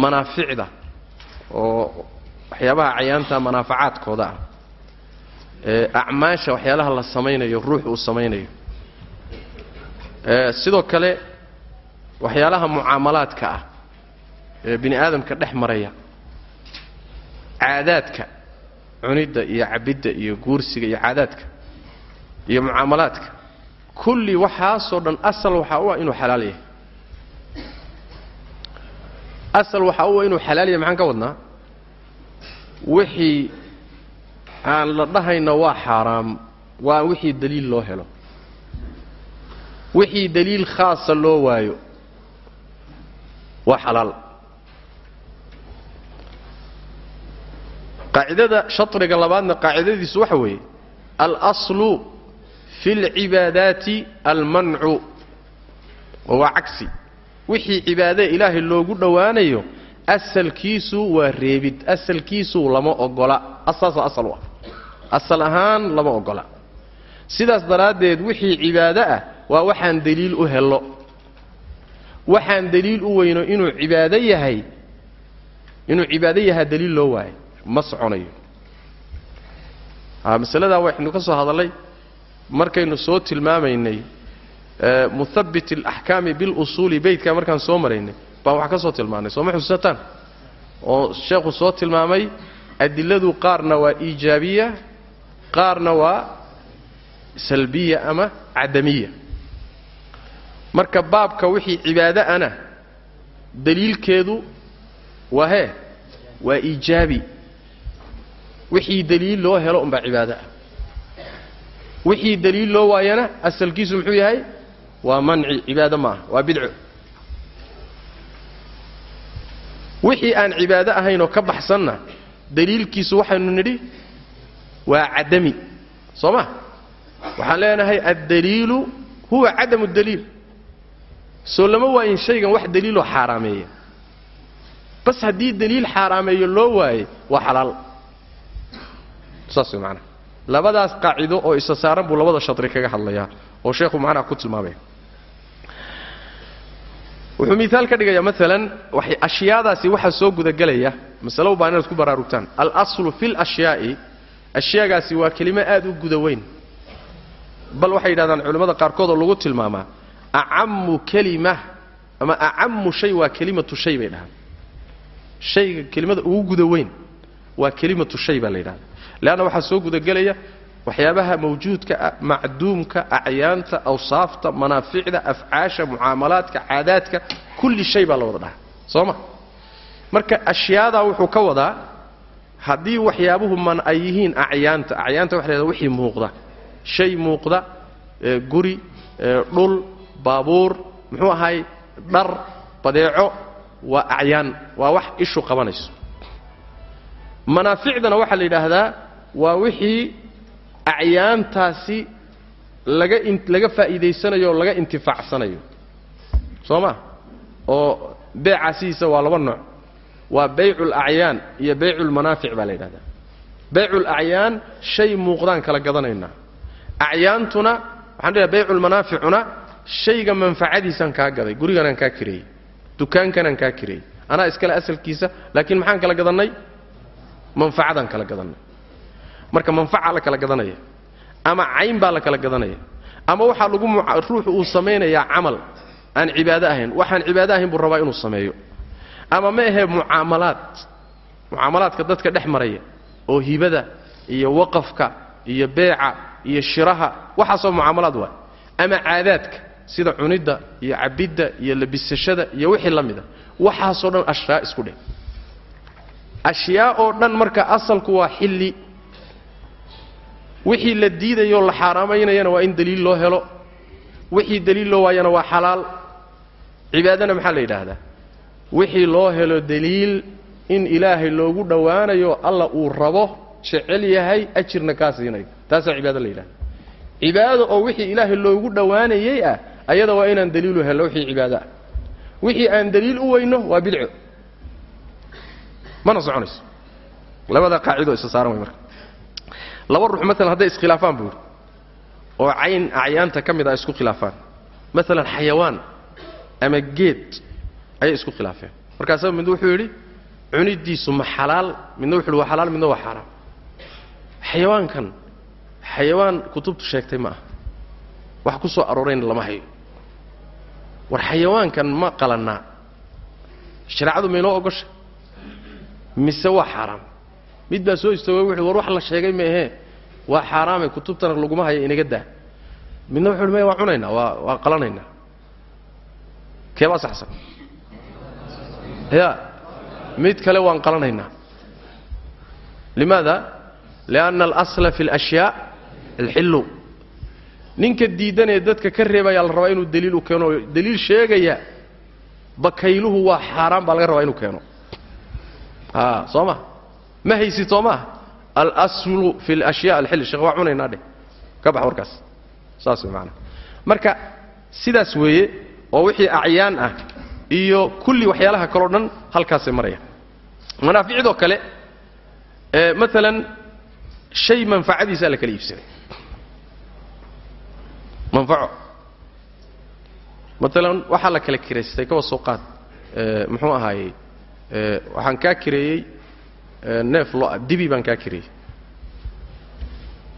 Manaaficda oo waxyaabaha acyaanta manaafacaadkooda ah. Acmaasha waxyaalaha la samaynayo ruux uu samaynayo sidoo kale waxyaalaha mucaamalaadka ah ee bini aadamka dhex maraya caadaadka cunidda iyo cabidda iyo guursiga iyo caadaadka iyo mucaamalaadka kulli waxaasoo dhan asal waxaa u ah inuu xalaal yahay. Asal waxaa u ah inuu xalaal yahay maxaan ka wadnaa? Wixii aan la dhahayna waa xaaraam waa wixii daliil loo helo wixii daliil khaasa loo waayo waa xalaal. Qaacidada shadriga labaadna qaacidadiisu waxa weeye alaslu fi اlcibaadaati almancu oo waa cagsi. Wixii cibaadee ilaahay loogu dhowaanayo asalkiisu waa reebid asalkiisu lama ogola. Asaasa asal u asal ahaan lama ogola. Sidaas daraaddeed wixii cibaado ah waa waxaan deliil u helo waxaan deliil u weyno inuu cibaado yahay inuu cibaado yahaa deliil loo waayo. Ma soconayo. Masaladaa waxaynu ka soo hadallay markaynu soo tilmaamaynay muhabbit alaxkaami bilusuuli beytka markaan soo maraynay baan wax ka soo tilmaannay sooma xusuusataan? Oo sheekhu soo tilmaamay adiladu qaarna waa iijaabiya qaarna waa salbiya ama cadamiya marka baabka wixii cibaado ana daliilkeedu waa hee waa iijaabi wixii daliil loo helo unbaa cibaado ah. Wixii daliil loo waayana asalkiisu muxuu yahay? Waa manci cibaado ma aha waa bidco. Wixii aan cibaado ahaynoo ka baxsanna daliilkiisu waxaynu nidhi waa cadami. Soo ma? Waxaan leenahay addaliilu huwa cadamu daliil soo lama waayin shaygan wax daliiloo xaaraameeya. Bas haddii daliil xaaraameeyo loo waaye waa xalaal. Saas way macanaha labadaas qaacido oo isa saaran buu labada shadri kaga hadlayaa oo sheekhu macnaha ku tilmaamaya wuxuu miaal ka dhigayaa maalan ashyaadaasi waxaa soo gudagelaya masalow baa inaad ku baraarugtaan. Alaslu fi lashyaai ashyaagaasi waa kelimo aad u guda weyn. Bal waxay yidhahdaan culimmada qaarkood oo lagu tilmaamaa acamu kelima ama acamu shay waa kelimatu shay bay dhahaan. Shayga kelimada ugu guda weyn waa kelimatu shay baa la yidhahda leanna waxaa soo gudagelaya waxyaabaha mawjuudka macduumka acyaanta awsaafta manaaficda afcaasha mucaamalaadka caadaadka kulli shay baa la wada dhaha soo ma? Marka ashyaadaa wuxuu ka wadaa haddii waxyaabuhu man ay yihiin acyaanta acyaanta waxa la yhahda wixii muuqda. Shay muuqda guri dhul baabuur muxuu ahay dhar badeeco waa acyaan waa wax ishu qabanayso. Manaaficdana waxaa la yidhaahdaa waa wixii acyaantaasi laga laga faa'iidaysanayo oo laga intifaacsanayo soo ma? Oo beecaasihiisa waa laba nooc. Waa baycu lacyaan iyo baycu lmanaafic baa la yidhahdaa baycu lacyaan shay muuqdaan kala gadanaynaa. Acyaantuna waxaan leeyahay baycu lmanaaficuna shayga manfacadiisaan kaa gaday guriganaan kaa kireeyey dukaankanaan kaa kireeyey anaa iskale asalkiisa laakiin maxaan kala gadannay? Manfacadaan kala gadannay. Marka manfaca la kala gadanaya ama cayn baa la kala gadanaya ama waxaa lagu ruuxu uu samaynayaa camal aan cibaado ahayn waxaan cibaado ahayn buu rabaa inuu sameeyo. Ama ma ahee mucaamalaad mucaamalaadka dadka dhex maraya oo hibada iyo waqafka iyo beeca iyo shiraha waxaasoo mucaamalaad waay. Ama caadaadka sida cunidda iyo cabidda iyo labisashada iyo wixii la mida waxaasoo dhan ashyaa isku dheh. Ashyaa oo dhan marka asalku waa xilli wixii la diidayoo la xaaraamaynayana waa in daliil loo helo wixii daliil loo waayana waa xalaal. Cibaadana maxaa la yidhaahdaa? Wixii loo helo daliil in ilaahay loogu dhowaanayo alla uu rabo jecel yahay ajirna kaa siinayo taasaa cibaado la yidhahda cibaadada oo wixii ilaahay loogu dhowaanayey ah ayada waa inaan daliilu helno wixii cibaado ah wixii aan daliil u weyno waa bidco. Mana soconayso. Labada qaacido isa saaran way marka. Laba ruux maalan hadday iskhilaafaan buu yidhi. Oo cayn acyaanta ka mid ah isku khilaafaan. Maalan xayawaan ama geed ayay isku khilaafeen. Markaasa mid wuxuu yidhi cunidiisu ma xalaal midna wuxu yidhi waa xalaal midna waa xaaraam xayawaankan xayawaan kutubtu sheegtay ma aha. Wax ku soo aroorayna lama hayo war xayawaankan ma qalannaa shareecadu maynoo ogosha. Mise waa xaaraam. Mid baa soo istooga wuxu war wax la sheegay maahee waa xaaraamay kutubtana laguma haya inaga daa. Midna wuxu uhi waa cunaynaa? Waa waa qalanaynaa? Kee baa saxsan? Ya mid kale waan qalanaynaa. Limaada? Lianna alasla fi اlashyaa alxillu ninka diidanee dadka ka reebayaa la rabaa inuu daliil u keeno. Daliil sheegaya bakayluhu waa xaaraan baa laga rabaa inuu keeno. Soo ma? Ma haysid soo maaha alslu fi اlashyaa alxill sheekh waa cunaynaa dheh. Ka bax warkaas. Saas way maanaa marka sidaas weeye oo wixii acyaan ah iyo kulli waxyaalaha kaleo dhan halkaasay marayaan. Manaaficdoo kale maalan shay manfacadiisaa la kala iibsaday manfaco. Maalan waxaa la kala kiraystay kawa soo qaad muxuu ahaayey waxaan kaa kireeyey neef lo dibi baan kaa kireeyey.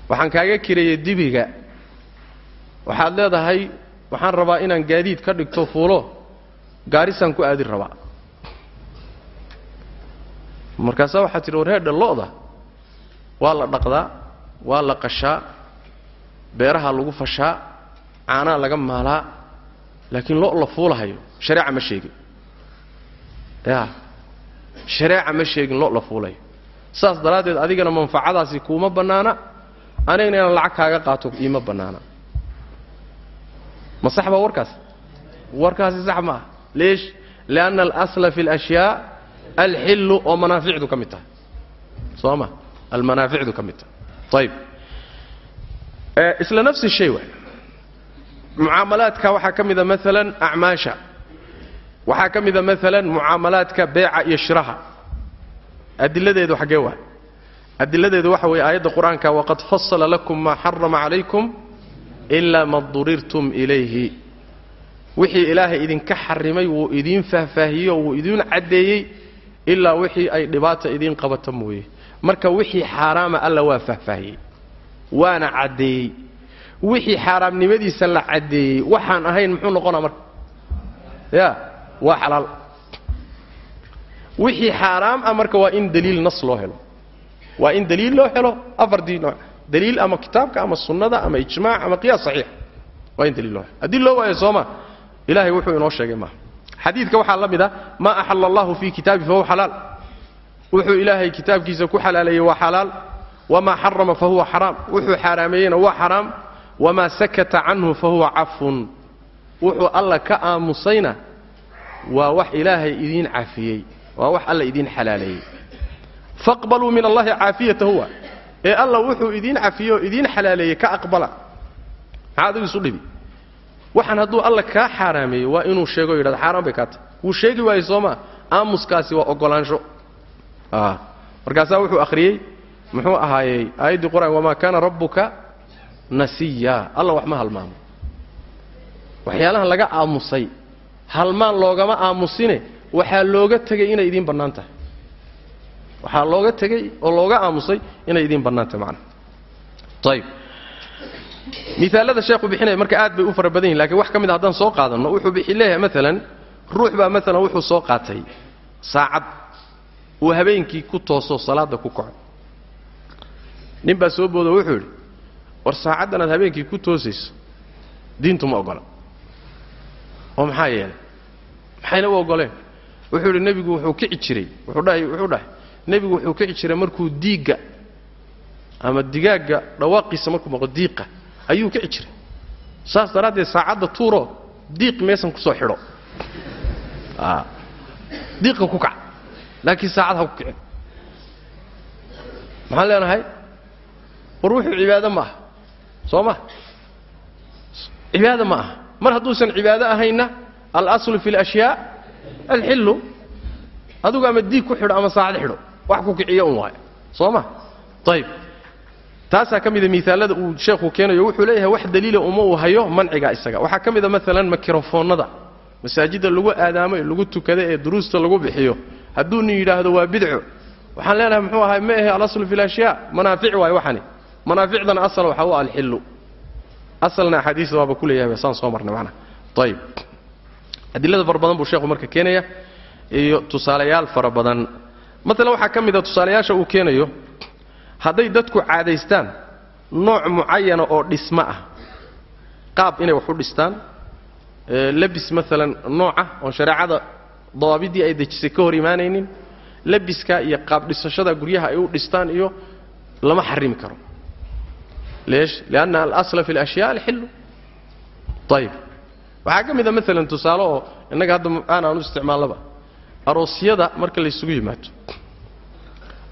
Waxaan kaaga kireeyey dibiga. Waxaad leedahay waxaan rabaa inaan gaadiid ka dhigto fuulo gaarisaan ku aadin rabaa. Markaasaa waxaad tidhi warheedha lo'da waa la dhaqdaa waa la qashaa beeraha lagu fashaa caanaa laga maalaa laakiin lo' la fuulahayo shareeca ma sheegin. Ya shareeca ma sheegin lo' la fuulayo. Saas daraaddeed adigana manfacadaasi kuuma bannaana anigana inaan lacag kaaga qaato iima bannaana. Ma sax baa warkaas? Warkaasi sax ma ah lianna alasla fi اlashyaa alxillu oo manaaficdu ka mid tahay. Soo ma? Almanaaficdu ka mid tahay. Ayib isla nafsi shay waay mucaamalaadka waxaa ka mida maalan acmaasha waxaa ka mida maalan mucaamalaadka beeca iyo shiraha. Adiladeedu xaggee waay adiladeedu waxa weeye aayadda qur'aanka waqad fasala lakum maa xarama calaykum ilaa ma durirtum ilayhi. Wixii ilaahay idinka xarimay wuu idiin faahfaahiyey oo wuu idiin caddeeyey ilaa wixii ay dhibaata idiin qabata mooye. Marka wixii xaaraama alla waa faahfaahiyey waana caddeeyey wixii xaaraamnimadiisa la caddeeyey. Waxaan ahayn muxuu noqonaa marka? Ya waa xalaal. Wixii xaaraam ah marka waa in daliil nas loo helo. Waa in daliil loo helo afartii nooc. Daliil ama kitaabka ama sunnada ama ijmaac ama qiyaas saxiix. Waa in daliil loo helo. Haddii loo waayo sooma ilahay wuxuu inoo sheegay maaha xadiidka waxaa la mid a maa axala allahu fii kitaabi fahuwa xalaal. Wuxuu ilaahay kitaabkiisa ku xalaaleeyey waa xalaal. Wamaa xarama fahuwa xaraam. Wuxuu xaaraameeyeyna waa xaraam wamaa sakata canhu fahuwa cafun wuxuu alla ka aamusayna waa wax ilaahay idiin cafiyey waa wax alla idiin xalaaleeyey faqbaluu min allahi caafiyata huwa ee alla wuxuu idiin cafiyey oo idiin xalaaleeyey ka aqbala maxaa adigu isu dhibi waxaan hadduu alla kaa xaaraameeyey waa inuu sheego yidhahdo xaaraan bay kaa tahay wuu sheegi waayey soomaa aamuskaasi waa ogolaansho markaasaa wuxuu akhriyey muxuu ahaayey aayaddii qur'aan wamaa kaana rabbuka nasiya. Alla wax ma halmaamo. Waxyaalahan laga aamusay halmaan loogama aamusine waxaa looga tegay inay idiin bannaan tahay. Waxaa looga tegey oo looga aamusay inay idiin bannaan tahay macnaha ayib miaalada sheekhu bixinaya marka aad bay u fara badan yihiin laakiin wax ka mid a haddaan soo qaadanno wuxuu leeyahay maalan ruux baa maalan wuxuu soo qaatay saacad uu habeenkii ku tooso salaadda ku kaco nin baa soo boodo wuxuu yidhi war saacaddan aad habeenkii ku toosayso diintu ma oggola oo maxaa yeelay? Maxayna u oggoleen wuxuu yidhi nebigu wuxuu kici jiray. Wuxuu dhahay wuxuu dhahay nebigu wuxuu kici jiray markuu diigga ama digaagga dhawaaqiisa markuu maqo diiqa ayuu kici jiray. Saas daraaddeed saacadda tuuro diiq meesan ku soo xidho. Diiqa ku kac. Laakiin saacad ha ku kicin. Maxaan leenahay? War wuxuu cibaado ma aha soo ma cibaado ma aha mar hadduusan cibaado ahaynna alaslu fi اlashyaa alxillu adugu ama diig ku xidho ama saacad xidho wax ku kiciyo un waayo. Soo ma ayib taasaa ka mida miaalada uu sheekhu keenayo wuxuu leeyahay wax daliila uma uu hayo manciga isaga. Waxaa ka mida maalan mikrofoonnada masaajidda lagu aadaamo ee lagu tukada ee duruusta lagu bixiyo. Hadduu nin yidhaahdo waa bidco. Waxaan leenahay muxuu ahay ma ahe alaslu fi lashyaa manaafic waayo waxani manaaficdana asal waxa u alxillu asalna axaadiista waaba ku leeyahay saan soo marnay macnaha ayib adilada fara badan buu sheekhu marka keenaya iyo tusaalayaal fara badan. Maalan waxaa ka mida tusaalayaasha uu keenayo hadday dadku caadaystaan nooc mucayana oo dhismo ah. Qaab inay wax u dhistaan labis maalan nooca oon shareecada dawaabiddii ay dejisay ka hor imaanaynin labiska iyo qaab dhisashada guryaha ay u dhistaan iyo lama xarimi karo leesh lianna alasla fi alashyaa alxillu ayib waxaa ka mida maalan tusaale oo innaga hadda aan aan u isticmaallaba aroosyada marka laysugu yimaado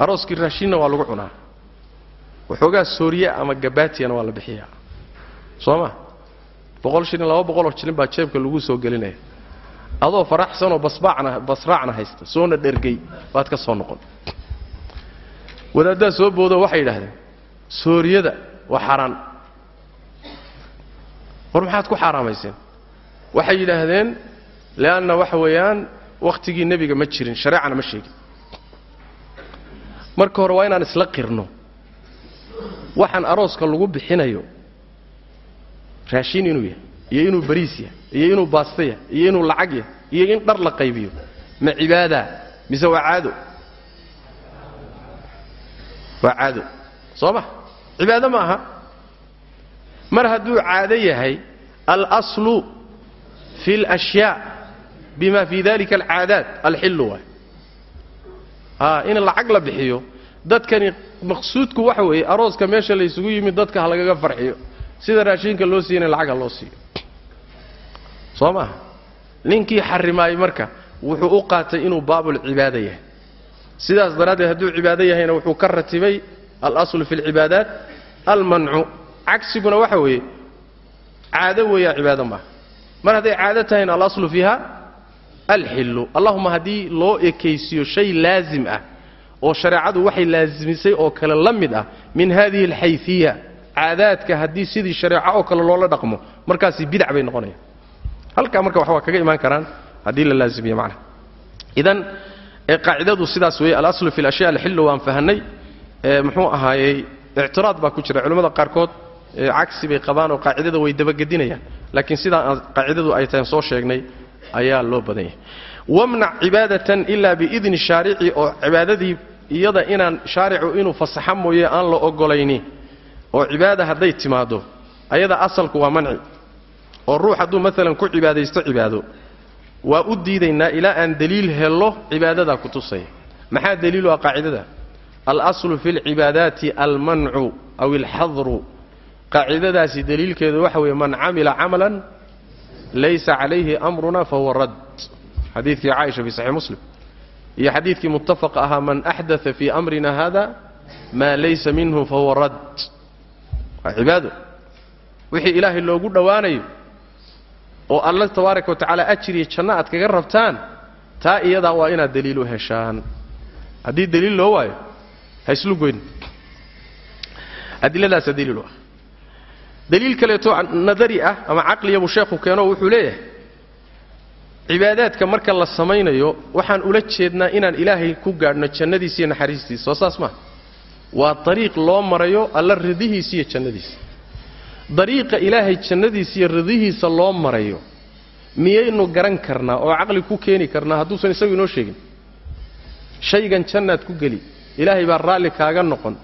arooskii raashinna waa lagu cunaa. Waxoogaa sooriye ama gabaatiyana waa la bixiyaa. Soo ma? Boqol shilin laba boqoloo shilin baa jeebka lagu soo gelinaya adoo faraxsanoo basbaacna basraacna haysta soona dhergay baad ka soo noqon. Wadaaddaa soo boodo waxay yidhaahdeen sooriyada waa xaaraan war maxaad ku xaaraamayseen waxay yidhaahdeen leanna waxa weeyaan wakhtigii nebiga ma jirin shareecana ma sheegin. Marka hore waa inaan isla qirno. Waxaan arooska lagu bixinayo raashiin inuu yahay iyo inuu bariis yahay iyo inuu baasta yahay iyo inuu lacag yahay iyo in dhar la qaybiyo. Ma cibaada mise waa caado? Waa caado. Soo ma cibaado ma mar hadduu caado yahay alaslu fi اlashyaa bima fi dalika alcaadaat alxillu waay in lacag la bixiyo dadkani maqsuudku waxa weeye arooska meesha laysugu yimid dadka ha lagaga farxiyo. Sida raashiinka loo siiyana lacag ha loo siiyo. Soo maaha ninkii xarimaayey marka wuxuu u qaatay inuu baabulcibaada yahay. Sidaas daraaddeed hadduu cibaado yahayna wuxuu ka ratibay alaslu fi alcibaadaat almancu cagsiguna waxa weeye caado weeyaa cibaado maaha mar hadday caado tahayna alaslu fiiha alxillu allahuma haddii loo ekaysiiyo shay laazim ah oo shareecadu waxay laasimisay oo kale la mid ah min hadihi alxayfiya caadaadka haddii sidii shareeco oo kale loola dhaqmo markaasi bidac bay noqonayaan. Halkaa marka wax kaga imaan karaan haddii la laazimiyo macnaha. Idan qaacidadu sidaas weeye alaslu fi alashya alxillu waan fahanay muxuu ahaayey ictiraad baa ku jira. Culimmada qaarkood cagsi bay qabaan oo qaacidada way dabagedinayaan. Laakiin sidaa qaacidadu ay tahay soo sheegnay ayaa loo badan yahay. Wamnac cibaadatan ilaa biidni shaarici oo cibaadadii iyada inaan shaaricu inuu fasaxa mooye aan la ogolayni oo cibaada hadday timaaddo ayada asalku waa manci. Oo ruux hadduu maalan ku cibaadaysto cibaado. Waa u diidaynaa ilaa aan deliil hello cibaadadaa ku tusaya. Maxaa deliilu ah qaacidada alaslu fi alcibaadaati almancu aw alxadru qaacidadaasi deliilkeedu waxa weeye man camila camalan laysa calayhi amruna fahuwa radd xadiidkii caaisha fi saxiix muslim iyo xadiidkii muttafaqa ahaa man axdaa fii amrina hada maa laysa minhu fahuwa radd waa cibaado wixii ilaahay loogu dhowaanayo oo alla tabaaraka wa tacaala ajir iyo janno aad kaga rabtaan taa iyadaa waa inaad deliil u heshaan haddii deliil loo waayo ha islu goyn. Adiladaasa deliil u ah. Daliil kaleeto nadari ah ama caqliya buu sheekhu keeno wuxuu leeyahay cibaadaadka marka la samaynayo waxaan ula jeednaa inaan ilaahay ku gaadhno jannadiisa iyo naxariistiisa soo saas maa waa dariiq loo marayo alla ridihiisa iyo jannadiisa dariiqa ilaahay jannadiisa iyo ridihiisa loo marayo miyaynu garan karnaa oo caqli ku keeni karnaa hadduusan isagu inoo sheegin. Shaygan jannaad ku geli ilaahay baa raalli kaaga noqon.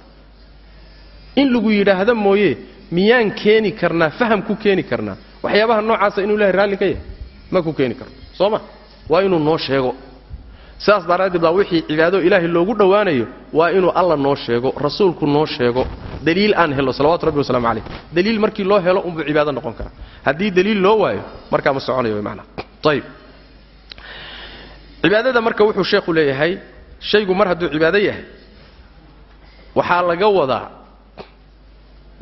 In lagu yidhaahda mooye miyaan keeni karnaa faham ku keeni karnaa? Waxyaabaha noocaasa inuu ilahay raalli ka yahay ma ku keeni karno soo ma? Waa inuu noo sheego. Sidaas daraaddeed baa wixii cibaado ilaahay loogu dhowaanayo waa inuu alla noo sheego rasuulku noo sheego. Daliil aan helo salawatu rabbi wasalaamu calayh. Daliil markii loo helo unbuu cibaado noqon karaa. Haddii daliil loo waayo markaa ma soconayo way macnaa. Ayib cibaadada marka wuxuu sheekhu leeyahay shaygu mar hadduu cibaado yahay waxaa laga wadaa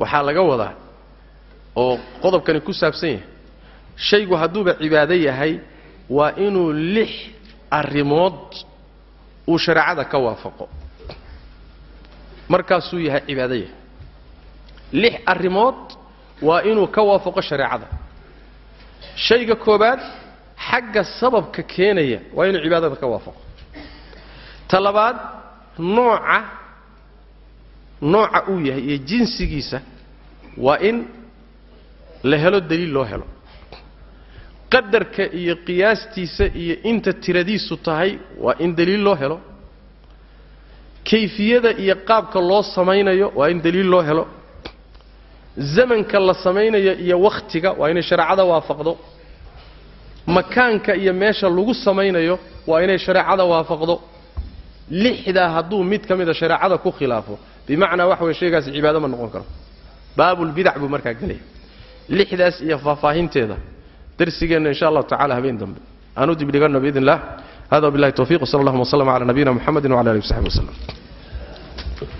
waxaa laga wadaa oo qodobkani ku saabsan yahay shaygu hadduuba cibaado yahay waa inuu lix arrimood uu shareecada ka waafaqo. Markaasuu yahay cibaado yahay. Lix arrimood waa inuu ka waafaqo shareecada. Shayga koobaad xagga sababka keenaya waa inuu cibaadada ka waafaqo. Ta labaad nooca nooca uu yahay iyo jinsigiisa waa in la helo daliil loo helo. Qadarka iyo qiyaastiisa iyo inta tiradiisu tahay waa in daliil loo helo. Kayfiyada iyo qaabka loo samaynayo waa in daliil loo helo. Zamanka la samaynayo iyo wakhtiga waa inay shareecada waafaqdo. Makaanka iyo meesha lagu samaynayo waa inay shareecada waafaqdo. Lixdaa hadduu mid ka mida shareecada ku khilaafo bimacnaa waxa weye shaygaasi cibaado ma noqon karo. Baabulbidac buu markaa gelaya. Lixdaas iyo faahfaahinteeda darsigeenna insha allahu tacala habeen dambe. Aanu dibdhiganno biidn illah hada wabillahi tawfiq wsala allahuma wslama cala nabiyina muxamedi wcala alihi wasaxbi waslem